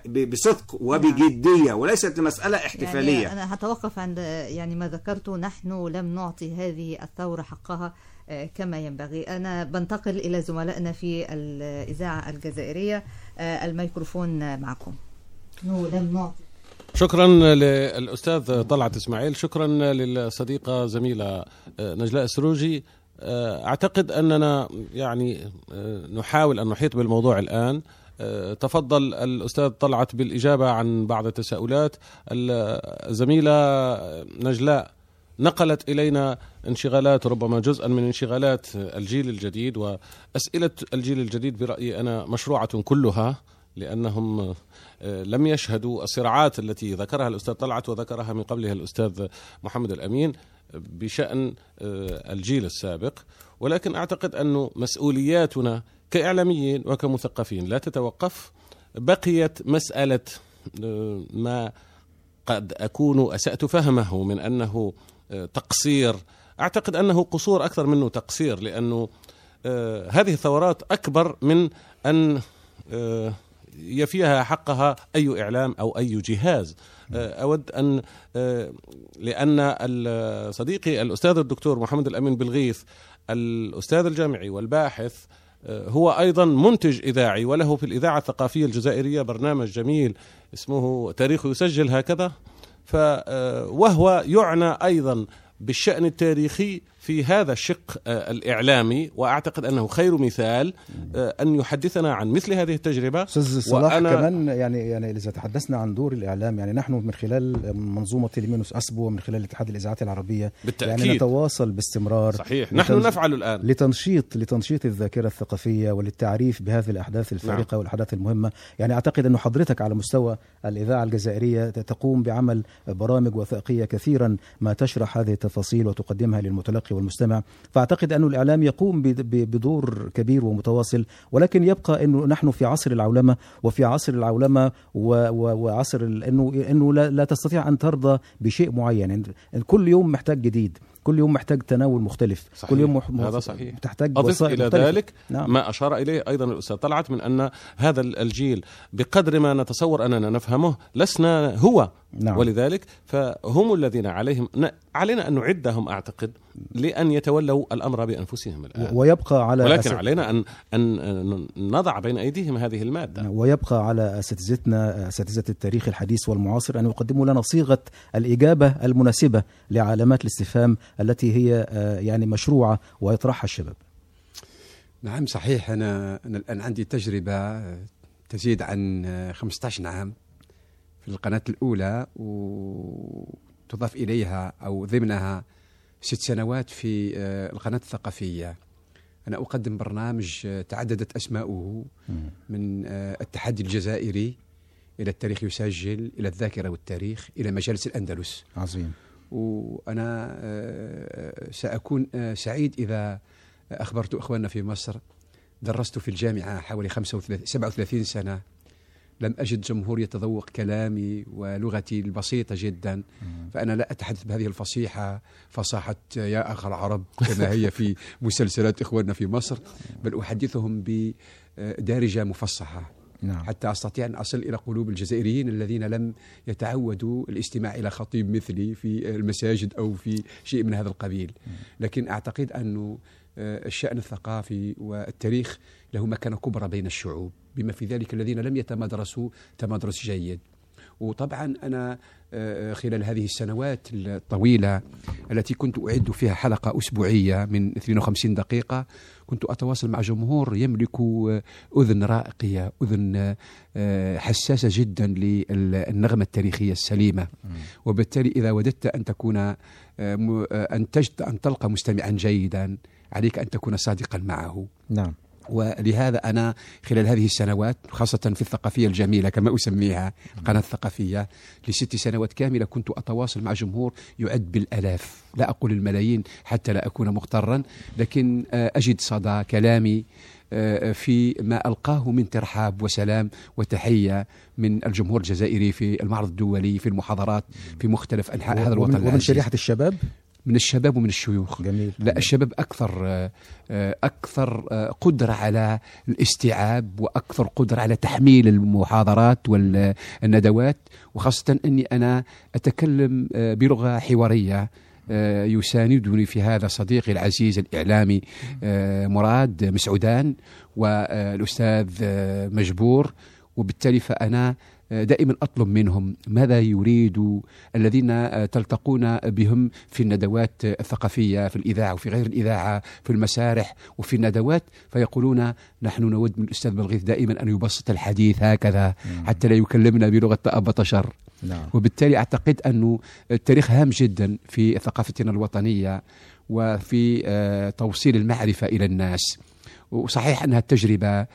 [SPEAKER 6] بصدق وبجدية وليست مسألة احتفالية.
[SPEAKER 1] يعني أنا هتوقف عند يعني ما ذكرته نحن لم نعطي هذه الثورة حقها آه، كما ينبغي. أنا بنتقل إلى زملائنا في الإذاعة الجزائرية. آه، الميكروفون معكم. نحن لم نعطي.
[SPEAKER 4] شكرا للأستاذ طلعت إسماعيل. شكرا للصديقة زميلة آه، نجلاء السروجي. أعتقد أننا يعني آه، نحاول أن نحيط بالموضوع الآن. آه، تفضل الأستاذ طلعت بالإجابة عن بعض التساؤلات. الزميله نجلاء نقلت إلينا انشغالات ربما جزءا من انشغالات الجيل الجديد. وأسئلة الجيل الجديد برأيي أنا مشروعة كلها لأنهم آه، لم يشهدوا الصراعات التي ذكرها الأستاذ طلعت وذكرها من قبلها الأستاذ محمد الأمين. بشأن آه، الجيل السابق ولكن أعتقد انه مسؤولياتنا كإعلاميين وكمثقفين لا تتوقف. بقيت مسألة آه، ما قد أكون أسأت فهمه من أنه آه، تقصير. أعتقد أنه قصور أكثر منه تقصير لأنه آه، هذه الثورات أكبر من آه، يفيها حقها أي إعلام أو أي جهاز. آه، أود أن آه، لأن ال- صديقي الأستاذ الدكتور محمد الأمين بالغيث الأستاذ الجامعي والباحث آه، هو أيضا منتج إذاعي وله في الإذاعة الثقافية الجزائرية برنامج جميل اسمه تاريخ يسجل هكذا. وهو يعنى أيضا بالشأن التاريخي في هذا الشق آه، الإعلامي وأعتقد أنه خير مثال آه، أن يحدثنا عن مثل هذه التجربة.
[SPEAKER 3] أستاذ صلاح
[SPEAKER 4] وأنا-
[SPEAKER 3] كمان يعني يعني إذا تحدثنا عن دور الإعلام يعني نحن من خلال منظومة تلمينوس أسبو ومن خلال اتحاد الإذاعات العربية يعني
[SPEAKER 4] بالتأكيد.
[SPEAKER 3] نتواصل باستمرار
[SPEAKER 4] صحيح. نحن نفعل الآن.
[SPEAKER 3] لتنشيط لتنشيط الذاكرة الثقافية وللتعريف بهذه الأحداث الفارقة
[SPEAKER 4] نعم.
[SPEAKER 3] والأحداث المهمة. يعني أعتقد انه حضرتك على مستوى الإذاعة الجزائرية تقوم بعمل برامج وثائقية كثيرا ما تشرح هذه التفاصيل وتقدمها للمتلقي والمستمع فأعتقد انه الإعلام يقوم بدور كبير ومتواصل ولكن يبقى انه نحن في عصر العولمة وفي عصر و وعصر انه إنه لا, تستطيع أن ترضى بشيء معين يعني كل يوم محتاج جديد كل يوم محتاج تناول مختلف
[SPEAKER 4] صحيح.
[SPEAKER 3] كل يوم مح-
[SPEAKER 4] هذا صحيح.
[SPEAKER 3] تحتاج
[SPEAKER 4] أضف إلى
[SPEAKER 3] مختلفة.
[SPEAKER 4] ذلك
[SPEAKER 3] نعم.
[SPEAKER 4] ما أشار إليه أيضا الأستاذ طلعت من أن هذا الجيل بقدر ما نتصور أننا نفهمه لسنا هو
[SPEAKER 3] نعم.
[SPEAKER 4] ولذلك فهم الذين عليهم علينا أن نعدهم أعتقد لأن يتولوا الأمر بأنفسهم الآن.
[SPEAKER 3] ويبقى على
[SPEAKER 4] ولكن
[SPEAKER 3] أس-
[SPEAKER 4] علينا أن أن نضع بين أيديهم هذه المادة.
[SPEAKER 3] ويبقى على أساتذتنا أساتذة التاريخ الحديث والمعاصر أن يقدموا لنا صيغة الإجابة المناسبة لعلامات الاستفهام التي هي آه، يعني مشروعة ويطرحها الشباب.
[SPEAKER 5] نعم صحيح. أنا أنا الآن عندي تجربة تزيد عن 15 عام في القناة الأولى وتضاف إليها أو ضمنها ست سنوات في آه، القناة الثقافية. أنا أقدم برنامج آه، تعددت أسماؤه من آه، التحدي الجزائري إلى التاريخ يسجل إلى الذاكرة والتاريخ إلى مجالس الأندلس.
[SPEAKER 3] عظيم.
[SPEAKER 5] وأنا سأكون سعيد إذا أخبرت إخواننا في مصر. درست في الجامعة حوالي 35 37 سنة. لم أجد جمهور يتذوق كلامي ولغتي البسيطة جدا. فأنا لا أتحدث بهذه الفصيحة. فصاحة يا أخ العرب كما هي في مسلسلات إخواننا في مصر. بل أحدثهم بدارجة مفصحة.
[SPEAKER 3] نعم.
[SPEAKER 5] حتى أستطيع أن أصل إلى قلوب الجزائريين الذين لم يتعودوا الاستماع إلى خطيب مثلي في المساجد أو في شيء من هذا القبيل. لكن أعتقد انه آه، الشأن الثقافي والتاريخ له مكانة كبرى بين الشعوب بما في ذلك الذين لم يتمدرسوا تمدرس جيد. وطبعا أنا آه، خلال هذه السنوات الطويلة التي كنت أعد فيها حلقة أسبوعية من 52 دقيقة كنت أتواصل مع جمهور يملك آه، أذن رائقيه أذن آه، حساسة جدا للنغمة التاريخية السليمة. وبالتالي إذا وددت أن تكون تجد أن تلقى مستمعا جيدا عليك أن تكون صادقا معه
[SPEAKER 3] نعم.
[SPEAKER 5] ولهذا أنا خلال هذه السنوات خاصة في الثقافية الجميلة كما أسميها القناة الثقافية لست سنوات كاملة كنت أتواصل مع جمهور يعد بالألاف لا أقول الملايين حتى لا أكون مغترا لكن آه، أجد صدى كلامي آه، في ما ألقاه من ترحاب وسلام وتحية من الجمهور الجزائري في المعرض الدولي في المحاضرات في مختلف أنحاء هذا الوطن
[SPEAKER 3] ومن. شريحة الشباب
[SPEAKER 5] من الشباب ومن الشيوخ.
[SPEAKER 3] جميل
[SPEAKER 5] لا الشباب أكثر آه، أكثر آه، قدرة على الاستيعاب وأكثر قدرة على تحميل المحاضرات والندوات. وخاصة أني أنا أتكلم آه، بلغة حوارية يساندني في هذا صديقي العزيز الإعلامي آه، مراد مسعودان والأستاذ آه، مجبور. وبالتالي فأنا دائما أطلب منهم ماذا يريد الذين تلتقون بهم في الندوات الثقافية في الإذاعة وفي غير الإذاعة في المسارح وفي الندوات؟ فيقولون نحن نود من الأستاذ بلغيث دائما أن يبسط الحديث هكذا حتى لا يكلمنا بلغة أبطشر
[SPEAKER 3] نعم.
[SPEAKER 5] وبالتالي أعتقد أن التاريخ هام جدا في ثقافتنا الوطنية وفي آه، توصيل المعرفة إلى الناس. وصحيح أنها تجربة آه،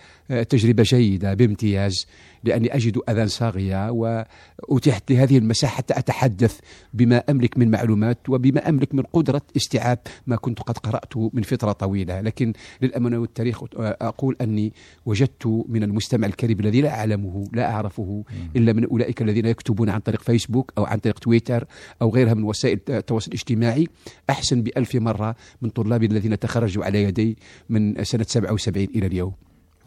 [SPEAKER 5] تجربة جيدة بامتياز لأني أجد أذان صاغية وأتيحت لي هذه المساحة حتى أتحدث بما أملك من معلومات وبما أملك من قدرة استيعاب ما كنت قد قرأته من فترة طويلة. لكن للأمانة والتاريخ أقول أني وجدت من المستمع الكريم الذي لا أعلمه لا أعرفه إلا من أولئك الذين يكتبون عن طريق فيسبوك أو عن طريق تويتر أو غيرها من وسائل التواصل الاجتماعي. أحسن بألف مرة من طلابي الذين تخرجوا على يدي من سنة 77 إلى اليوم.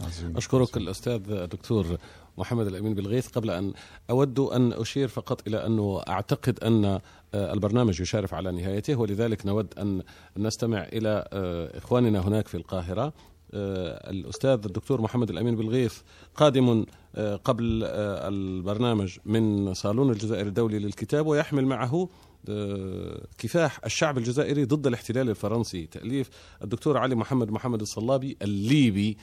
[SPEAKER 3] عظيم.
[SPEAKER 4] أشكرك الأستاذ الدكتور محمد الأمين بالغيث. قبل أن أود أن أشير فقط إلى أنه أعتقد أن آه، البرنامج يشارف على نهايته ولذلك نود أن نستمع إلى آه، إخواننا هناك في القاهرة. آه، الأستاذ الدكتور محمد الأمين بالغيث قادم قبل البرنامج من صالون الجزائر الدولي للكتاب ويحمل معه كفاح الشعب الجزائري ضد الاحتلال الفرنسي. تأليف الدكتور علي محمد محمد الصلابي الليبي.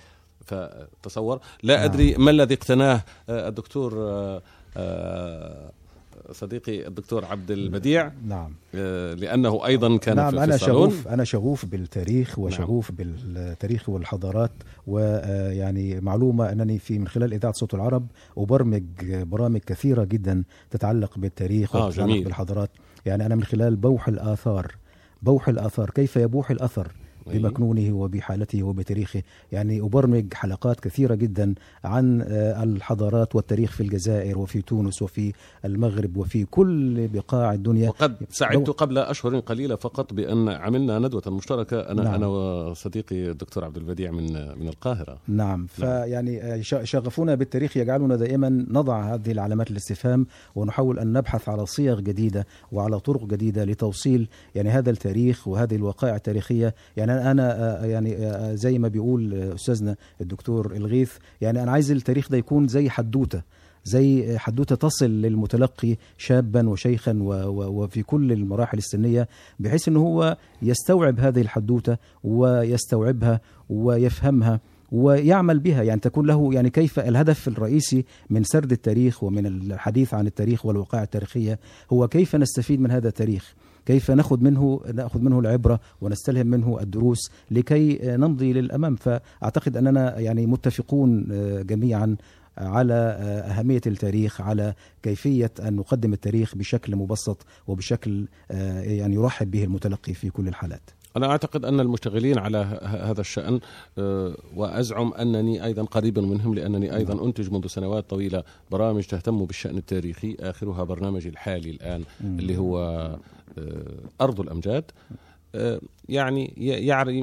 [SPEAKER 4] فتصور لا
[SPEAKER 3] نعم.
[SPEAKER 4] أدري ما الذي اقتناه آه، الدكتور آه، آه، صديقي الدكتور عبد البديع
[SPEAKER 3] نعم
[SPEAKER 4] لأنه أيضا كان
[SPEAKER 3] نعم
[SPEAKER 4] في,
[SPEAKER 3] أنا
[SPEAKER 4] الصالون
[SPEAKER 3] شغوف أنا شغوف بالتاريخ وشغوف بالتاريخ والحضارات ويعني معلومة أنني في من خلال إذاعة صوت العرب أبرمج برامج كثيرة جدا تتعلق بالتاريخ
[SPEAKER 4] آه،
[SPEAKER 3] وتتعلق
[SPEAKER 4] جميل.
[SPEAKER 3] بالحضارات يعني أنا من خلال بوح الآثار بوح الآثار كيف يبوح الأثر
[SPEAKER 4] أي.
[SPEAKER 3] بمكنونه وبحالته وبتاريخه. يعني أبرمج حلقات كثيرة جدا عن آه، الحضارات والتاريخ في الجزائر وفي تونس وفي المغرب وفي كل بقاع الدنيا.
[SPEAKER 4] وقد سعدت قبل أشهر قليلة فقط بأن عملنا ندوة مشتركة. أنا
[SPEAKER 3] نعم.
[SPEAKER 4] أنا وصديقي الدكتور عبد البديع من من القاهرة.
[SPEAKER 3] نعم. فيعني آه، شغفنا بالتاريخ يجعلنا دائما نضع هذه العلامات الاستفهام ونحاول أن نبحث على صيغ جديدة وعلى طرق جديدة لتوصيل يعني هذا التاريخ وهذه الوقائع التاريخية. يعني أنا أنا، آه، يعني آه، زي ما بيقول آه، أستاذنا الدكتور الغيث يعني أنا عايز التاريخ ده يكون زي حدوتة زي حدوتة تصل للمتلقي شابا وشيخا وفي كل المراحل السنية بحيث ان هو يستوعب هذه الحدوتة ويستوعبها ويفهمها ويعمل بها. يعني تكون له يعني كيف الهدف الرئيسي من سرد التاريخ ومن الحديث عن التاريخ والوقائع التاريخية هو كيف نستفيد من هذا التاريخ. كيف ناخذ منه ناخذ منه العبرة ونستلهم منه الدروس لكي نمضي للأمام. فأعتقد أننا يعني متفقون آه، جميعا على آه، أهمية التاريخ على كيفية أن نقدم التاريخ بشكل مبسط وبشكل آه، يعني يرحب به المتلقي في كل الحالات.
[SPEAKER 4] أنا أعتقد أن المشتغلين على هذا الشأن آه، وأزعم أنني أيضا قريب منهم لأنني أيضا أنتج منذ سنوات طويلة برامج تهتم بالشأن التاريخي. آخرها برنامجي الحالي الآن اللي هو آه، أرض الأمجاد. آه، يعني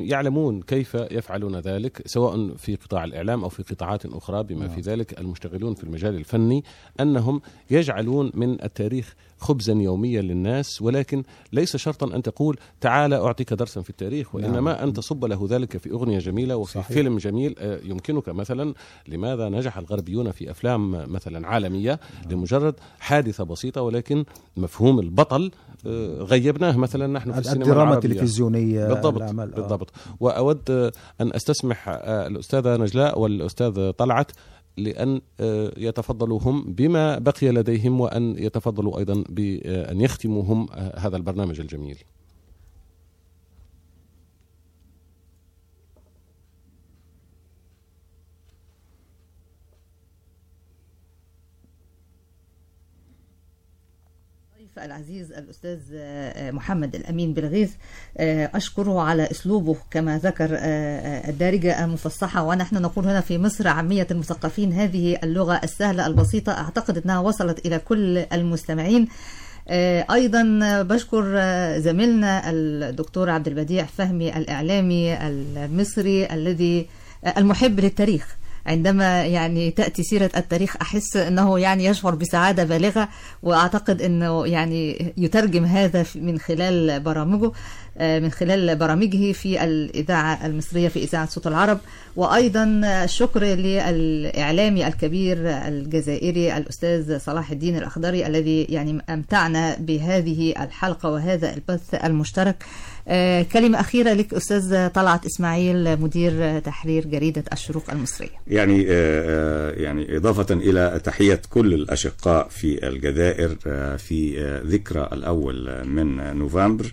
[SPEAKER 4] يعلمون كيف يفعلون ذلك سواء في قطاع الإعلام أو في قطاعات أخرى بما في ذلك المشتغلون في المجال الفني أنهم يجعلون من التاريخ خبزا يوميا للناس ولكن ليس شرطا أن تقول تعال أعطيك درسا في التاريخ وإنما أن تصب له ذلك في أغنية جميلة وفي
[SPEAKER 3] صحيح.
[SPEAKER 4] فيلم جميل. آه، يمكنك مثلا لماذا نجح الغربيون في أفلام مثلا عالمية لمجرد حادثة بسيطة ولكن مفهوم البطل آه، غيبناه مثلا نحن في السينما
[SPEAKER 3] الدراما
[SPEAKER 4] بالضبط
[SPEAKER 3] الأعمال، آه.
[SPEAKER 4] بالضبط. وأود آه، أن أستسمح آه، الأستاذة نجلاء والأستاذ طلعت لأن آه، يتفضلوا هم بما بقي لديهم وأن يتفضلوا أيضا بأن يختموا هم هذا البرنامج الجميل.
[SPEAKER 1] العزيز الأستاذ آه، محمد الأمين بالغيث آه، أشكره على أسلوبه كما ذكر آه، آه، الدارجة المفصحة. ونحن نقول هنا في مصر عامية المثقفين هذه اللغة السهلة البسيطة. أعتقد أنها وصلت إلى كل المستمعين. آه، أيضا بشكر آه، زميلنا الدكتور عبد البديع فهمي الإعلامي المصري الذي آه، المحب للتاريخ. عندما يعني تأتي سيرة التاريخ أحس أنه يعني يشعر بسعادة بالغة وأعتقد أنه يعني يترجم هذا من خلال برامجه آه، من خلال برامجه في الإذاعة المصرية في إذاعة صوت العرب. وأيضا الشكر للإعلامي الكبير الجزائري الأستاذ صلاح الدين الأخضري الذي يعني أمتعنا بهذه الحلقة وهذا البث المشترك. كلمة أخيرة لك أستاذ طلعت إسماعيل مدير تحرير جريدة الشروق المصرية.
[SPEAKER 6] يعني آه، آه، يعني إضافة إلى تحية كل الأشقاء في الجزائر آه، في آه، ذكرى الأول من نوفمبر آه،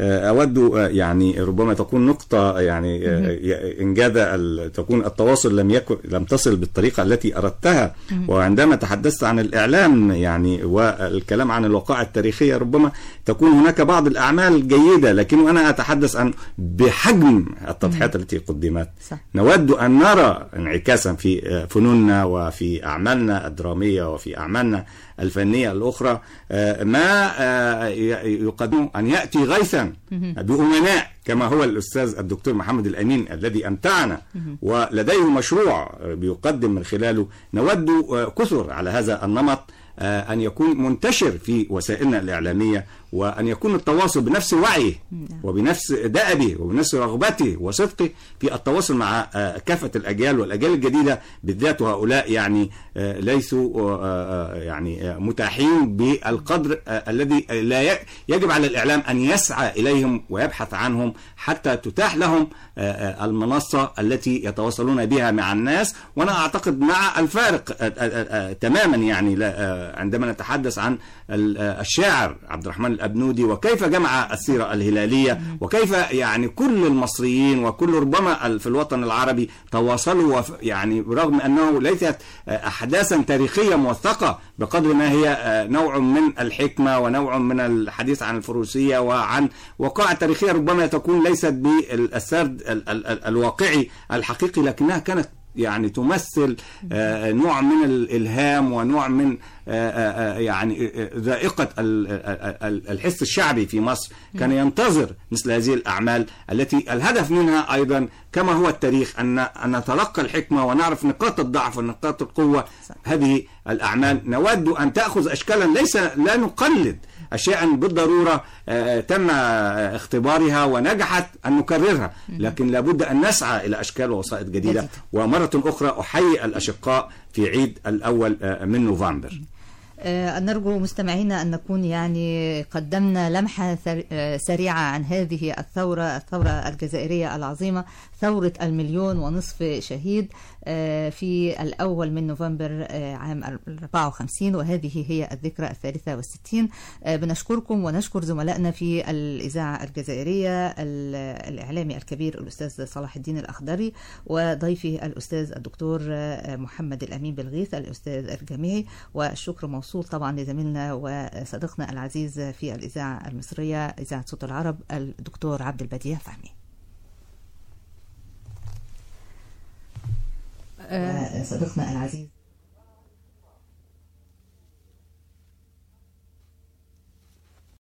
[SPEAKER 6] أود آه، يعني ربما تكون نقطة يعني آه، ي- إن جاد ال- تكون التواصل لم يكن لم تصل بالطريقة التي أردتها. وعندما تحدثت عن الإعلام يعني والكلام عن الوقائع التاريخية ربما تكون هناك بعض الأعمال جيدة لكن أنا أتحدث عن بحجم التضحيات التي قدمت.
[SPEAKER 1] صح.
[SPEAKER 6] نود أن نرى انعكاسا في فنوننا وفي أعمالنا الدرامية وفي أعمالنا. الفنية الأخرى آه، ما آه، يقدم أن يأتي غيثا بأمناء كما هو الأستاذ الدكتور محمد الأمين الذي أمتعنا. ولديه مشروع آه، بيقدم من خلاله. نود كثر على هذا النمط أن يكون منتشر في وسائلنا الإعلامية وأن يكون التواصل بنفس وعيه وبنفس دأبه وبنفس رغبته وصدقه في التواصل مع آه، كافة الأجيال والأجيال الجديدة بالذات وهؤلاء يعني آه، ليسوا آه، يعني متاحين بالقدر الذي لا يجب على الإعلام أن يسعى إليهم ويبحث عنهم حتى تتاح لهم المنصة التي يتواصلون بها مع الناس. وأنا أعتقد مع الفارق تماما يعني عندما نتحدث عن ال- الشاعر عبد الرحمن الأبنودي وكيف جمع السيرة الهلالية وكيف يعني كل المصريين وكل ربما في الوطن العربي تواصلوا يعني برغم أنه ليست أحداثا تاريخية موثقة بقدر ما هي آه، نوع من الحكمة ونوع من الحديث عن الفروسية وعن وقائع تاريخية ربما تكون ليست بالسرد ال- ال- ال- الواقعي الحقيقي لكنها كانت يعني تمثل آه، نوع من الإلهام ونوع من يعني ال- الحس الشعبي في مصر. كان ينتظر مثل هذه الأعمال التي الهدف منها أيضا كما هو التاريخ أن أن نتلقى الحكمة ونعرف نقاط الضعف ونقاط القوة. هذه الأعمال نود أن تأخذ أشكالا ليس لا نقلد أشياء بالضرورة آه، تم اختبارها ونجحت أن نكررها. لكن لابد أن نسعى إلى أشكال ووسائط جديدة. ومرة أخرى أحيي الأشقاء في عيد الأول آه، من نوفمبر.
[SPEAKER 1] آه، نرجو مستمعينا أن نكون يعني قدمنا لمحة سريعة عن هذه الثورة الثورة الجزائرية العظيمة. ثورة المليون ونصف شهيد آه، في الأول من نوفمبر آه، عام 54 وهذه هي الذكرى الثالثة والستين. آه، بنشكركم ونشكر زملائنا في الإذاعة الجزائرية ال- الإعلامي الكبير الأستاذ صلاح الدين الأخضري وضيفه الأستاذ الدكتور محمد الأمين بالغيث الأستاذ الجامعي والشكر موصول طبعا لزميلنا وصديقنا العزيز في الإذاعة المصرية إذاعة صوت العرب الدكتور عبد البديع فهمي. صديقنا العزيز.